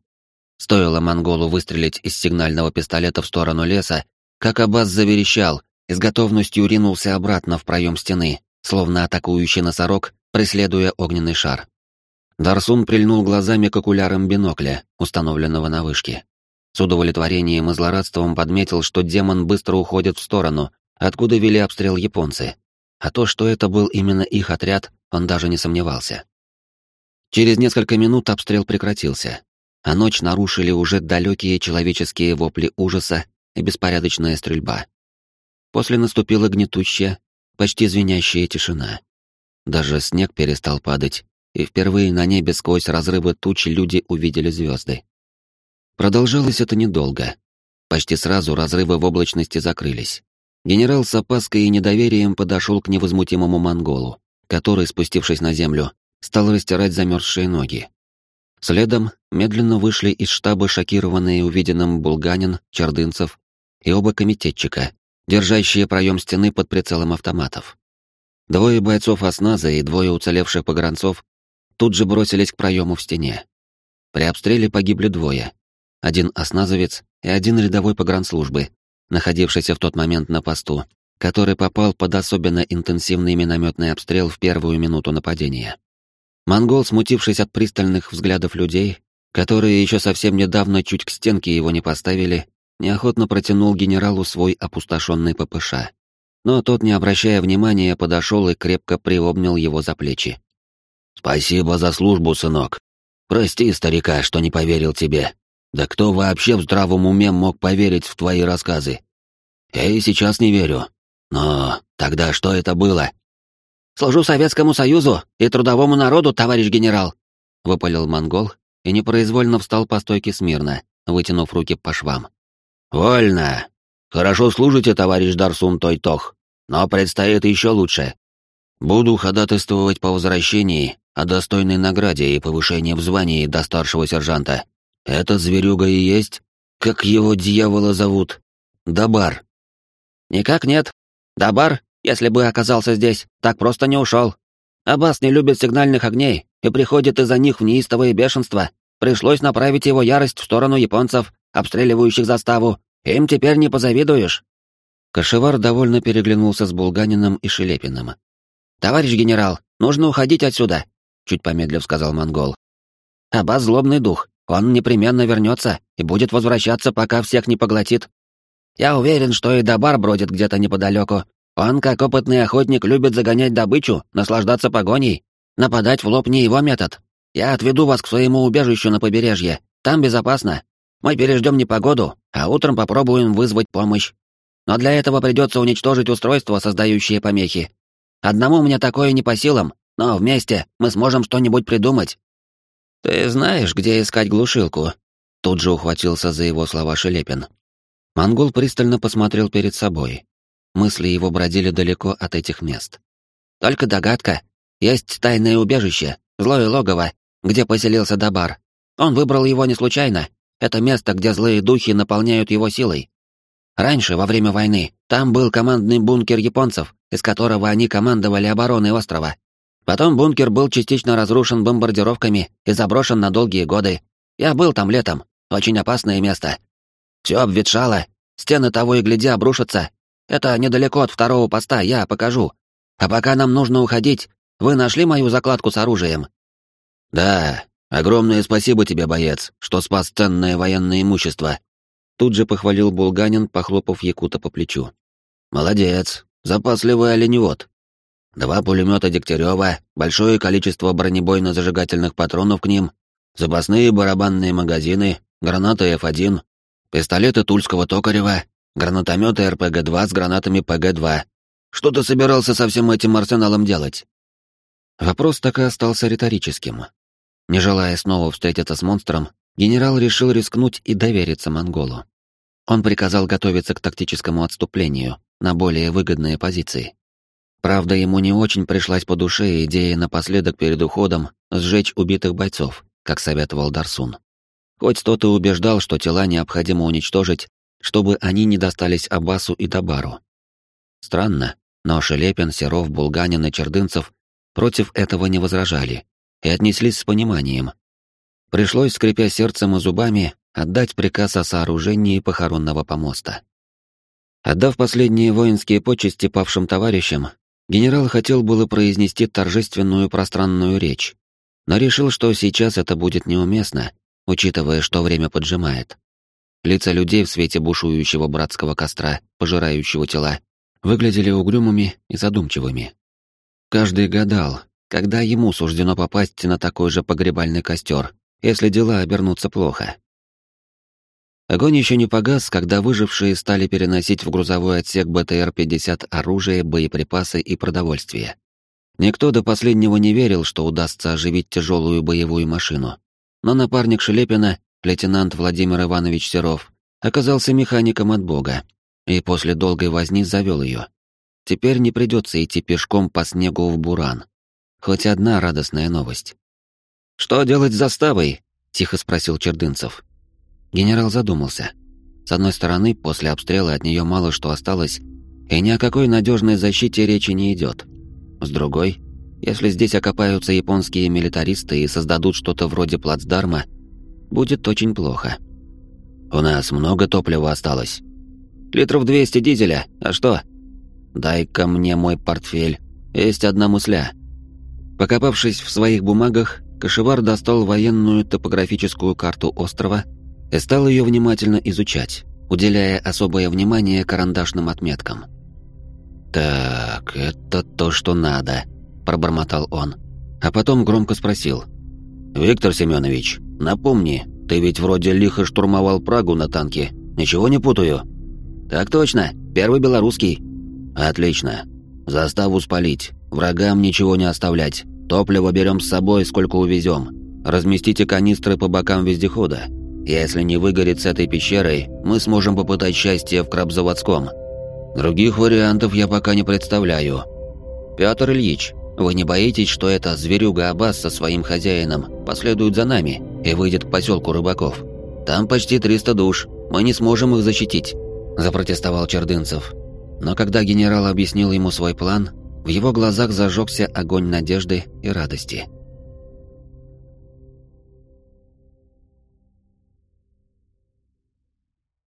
Стоило монголу выстрелить из сигнального пистолета в сторону леса, как Аббас заверещал и с готовностью ринулся обратно в проем стены, словно атакующий носорог преследуя огненный шар. Дарсун прильнул глазами к окулярам бинокля, установленного на вышке. С удовлетворением и злорадством подметил, что демон быстро уходит в сторону, откуда вели обстрел японцы. А то, что это был именно их отряд, он даже не сомневался. Через несколько минут обстрел прекратился, а ночь нарушили уже далекие человеческие вопли ужаса и беспорядочная стрельба. После наступила гнетущая, почти звенящая тишина. Даже снег перестал падать, и впервые на небе сквозь разрывы тучи люди увидели звезды. Продолжалось это недолго. Почти сразу разрывы в облачности закрылись. Генерал с опаской и недоверием подошел к невозмутимому монголу, который, спустившись на землю, стал растирать замерзшие ноги. Следом медленно вышли из штаба шокированные увиденным Булганин, Чердынцев и оба комитетчика, держащие проем стены под прицелом автоматов. Двое бойцов осназа и двое уцелевших погранцов тут же бросились к проему в стене. При обстреле погибли двое. Один осназовец и один рядовой погранслужбы, находившийся в тот момент на посту, который попал под особенно интенсивный минометный обстрел в первую минуту нападения. Монгол, смутившись от пристальных взглядов людей, которые еще совсем недавно чуть к стенке его не поставили, неохотно протянул генералу свой опустошенный ППШ но тот, не обращая внимания, подошел и крепко приобнял его за плечи. «Спасибо за службу, сынок. Прости, старика, что не поверил тебе. Да кто вообще в здравом уме мог поверить в твои рассказы? Я и сейчас не верю. Но тогда что это было?» «Служу Советскому Союзу и трудовому народу, товарищ генерал», — выпалил монгол и непроизвольно встал по стойке смирно, вытянув руки по швам. «Вольно. Хорошо служите, товарищ Дарсун Тойтох, но предстоит еще лучше. Буду ходатайствовать по возвращении о достойной награде и повышении в звании до старшего сержанта. Это зверюга и есть? Как его дьявола зовут? Дабар. Никак нет. Дабар, если бы оказался здесь, так просто не ушел. Аббас не любит сигнальных огней и приходит из-за них в неистовое бешенство. Пришлось направить его ярость в сторону японцев, обстреливающих заставу, им теперь не позавидуешь. Кашевар довольно переглянулся с Булганиным и Шелепиным. «Товарищ генерал, нужно уходить отсюда», — чуть помедлив сказал монгол. «Аббас злобный дух, он непременно вернется и будет возвращаться, пока всех не поглотит. Я уверен, что и Дабар бродит где-то неподалеку. Он, как опытный охотник, любит загонять добычу, наслаждаться погоней. Нападать в лоб не его метод. Я отведу вас к своему убежищу на побережье. Там безопасно. Мы переждем непогоду, а утром попробуем вызвать помощь. Но для этого придется уничтожить устройство, создающее помехи. Одному мне такое не по силам, но вместе мы сможем что-нибудь придумать. Ты знаешь, где искать глушилку? Тут же ухватился за его слова Шелепин. Монгол пристально посмотрел перед собой. Мысли его бродили далеко от этих мест. Только догадка. Есть тайное убежище, злое логово, где поселился Дабар. Он выбрал его не случайно. Это место, где злые духи наполняют его силой. Раньше, во время войны, там был командный бункер японцев, из которого они командовали обороной острова. Потом бункер был частично разрушен бомбардировками и заброшен на долгие годы. Я был там летом. Очень опасное место. Все обветшало, стены того и гляди обрушатся. Это недалеко от второго поста, я покажу. А пока нам нужно уходить, вы нашли мою закладку с оружием? Да, огромное спасибо тебе, боец, что спас ценное военное имущество. Тут же похвалил Булганин, похлопав Якута по плечу. Молодец, запасливый оленевод. Два пулемета Дегтярева, большое количество бронебойно-зажигательных патронов к ним, запасные барабанные магазины, гранаты F1, пистолеты Тульского Токарева, гранатометы РПГ-2 с гранатами ПГ-2. Что ты собирался со всем этим арсеналом делать? Вопрос так и остался риторическим. Не желая снова встретиться с монстром, генерал решил рискнуть и довериться монголу. Он приказал готовиться к тактическому отступлению на более выгодные позиции. Правда, ему не очень пришлась по душе идея напоследок перед уходом сжечь убитых бойцов, как советовал Дарсун. Хоть тот и убеждал, что тела необходимо уничтожить, чтобы они не достались Аббасу и Табару. Странно, но Шелепин, Серов, Булганин и Чердынцев против этого не возражали и отнеслись с пониманием. Пришлось, скрипя сердцем и зубами, отдать приказ о сооружении похоронного помоста. Отдав последние воинские почести павшим товарищам, генерал хотел было произнести торжественную пространную речь, но решил, что сейчас это будет неуместно, учитывая, что время поджимает. Лица людей в свете бушующего братского костра, пожирающего тела, выглядели угрюмыми и задумчивыми. Каждый гадал, когда ему суждено попасть на такой же погребальный костер, если дела обернутся плохо. Огонь еще не погас, когда выжившие стали переносить в грузовой отсек БТР-50 оружие, боеприпасы и продовольствие. Никто до последнего не верил, что удастся оживить тяжелую боевую машину. Но напарник Шелепина, лейтенант Владимир Иванович Серов, оказался механиком от бога, и после долгой возни завел ее. Теперь не придется идти пешком по снегу в Буран. Хоть одна радостная новость. «Что делать с заставой?» — тихо спросил Чердынцев. Генерал задумался. С одной стороны, после обстрела от нее мало что осталось, и ни о какой надежной защите речи не идет. С другой, если здесь окопаются японские милитаристы и создадут что-то вроде плацдарма, будет очень плохо. «У нас много топлива осталось», Литров 200 дизеля, а что? Дай-ка мне мой портфель. Есть одна мысля. Покопавшись в своих бумагах, Кашевар достал военную топографическую карту острова и стал ее внимательно изучать, уделяя особое внимание карандашным отметкам. «Так, это то, что надо», — пробормотал он, а потом громко спросил. «Виктор Семенович, напомни, ты ведь вроде лихо штурмовал Прагу на танке, ничего не путаю?» «Так точно, первый белорусский». «Отлично. Заставу спалить, врагам ничего не оставлять, топливо берем с собой, сколько увезем. Разместите канистры по бокам вездехода. Если не выгорит с этой пещерой, мы сможем попытать счастье в Крабзаводском. Других вариантов я пока не представляю». «Пётр Ильич, вы не боитесь, что эта зверюга Аббас со своим хозяином последует за нами и выйдет к поселку рыбаков? Там почти 300 душ, мы не сможем их защитить». — запротестовал Чердынцев. Но когда генерал объяснил ему свой план, в его глазах зажегся огонь надежды и радости.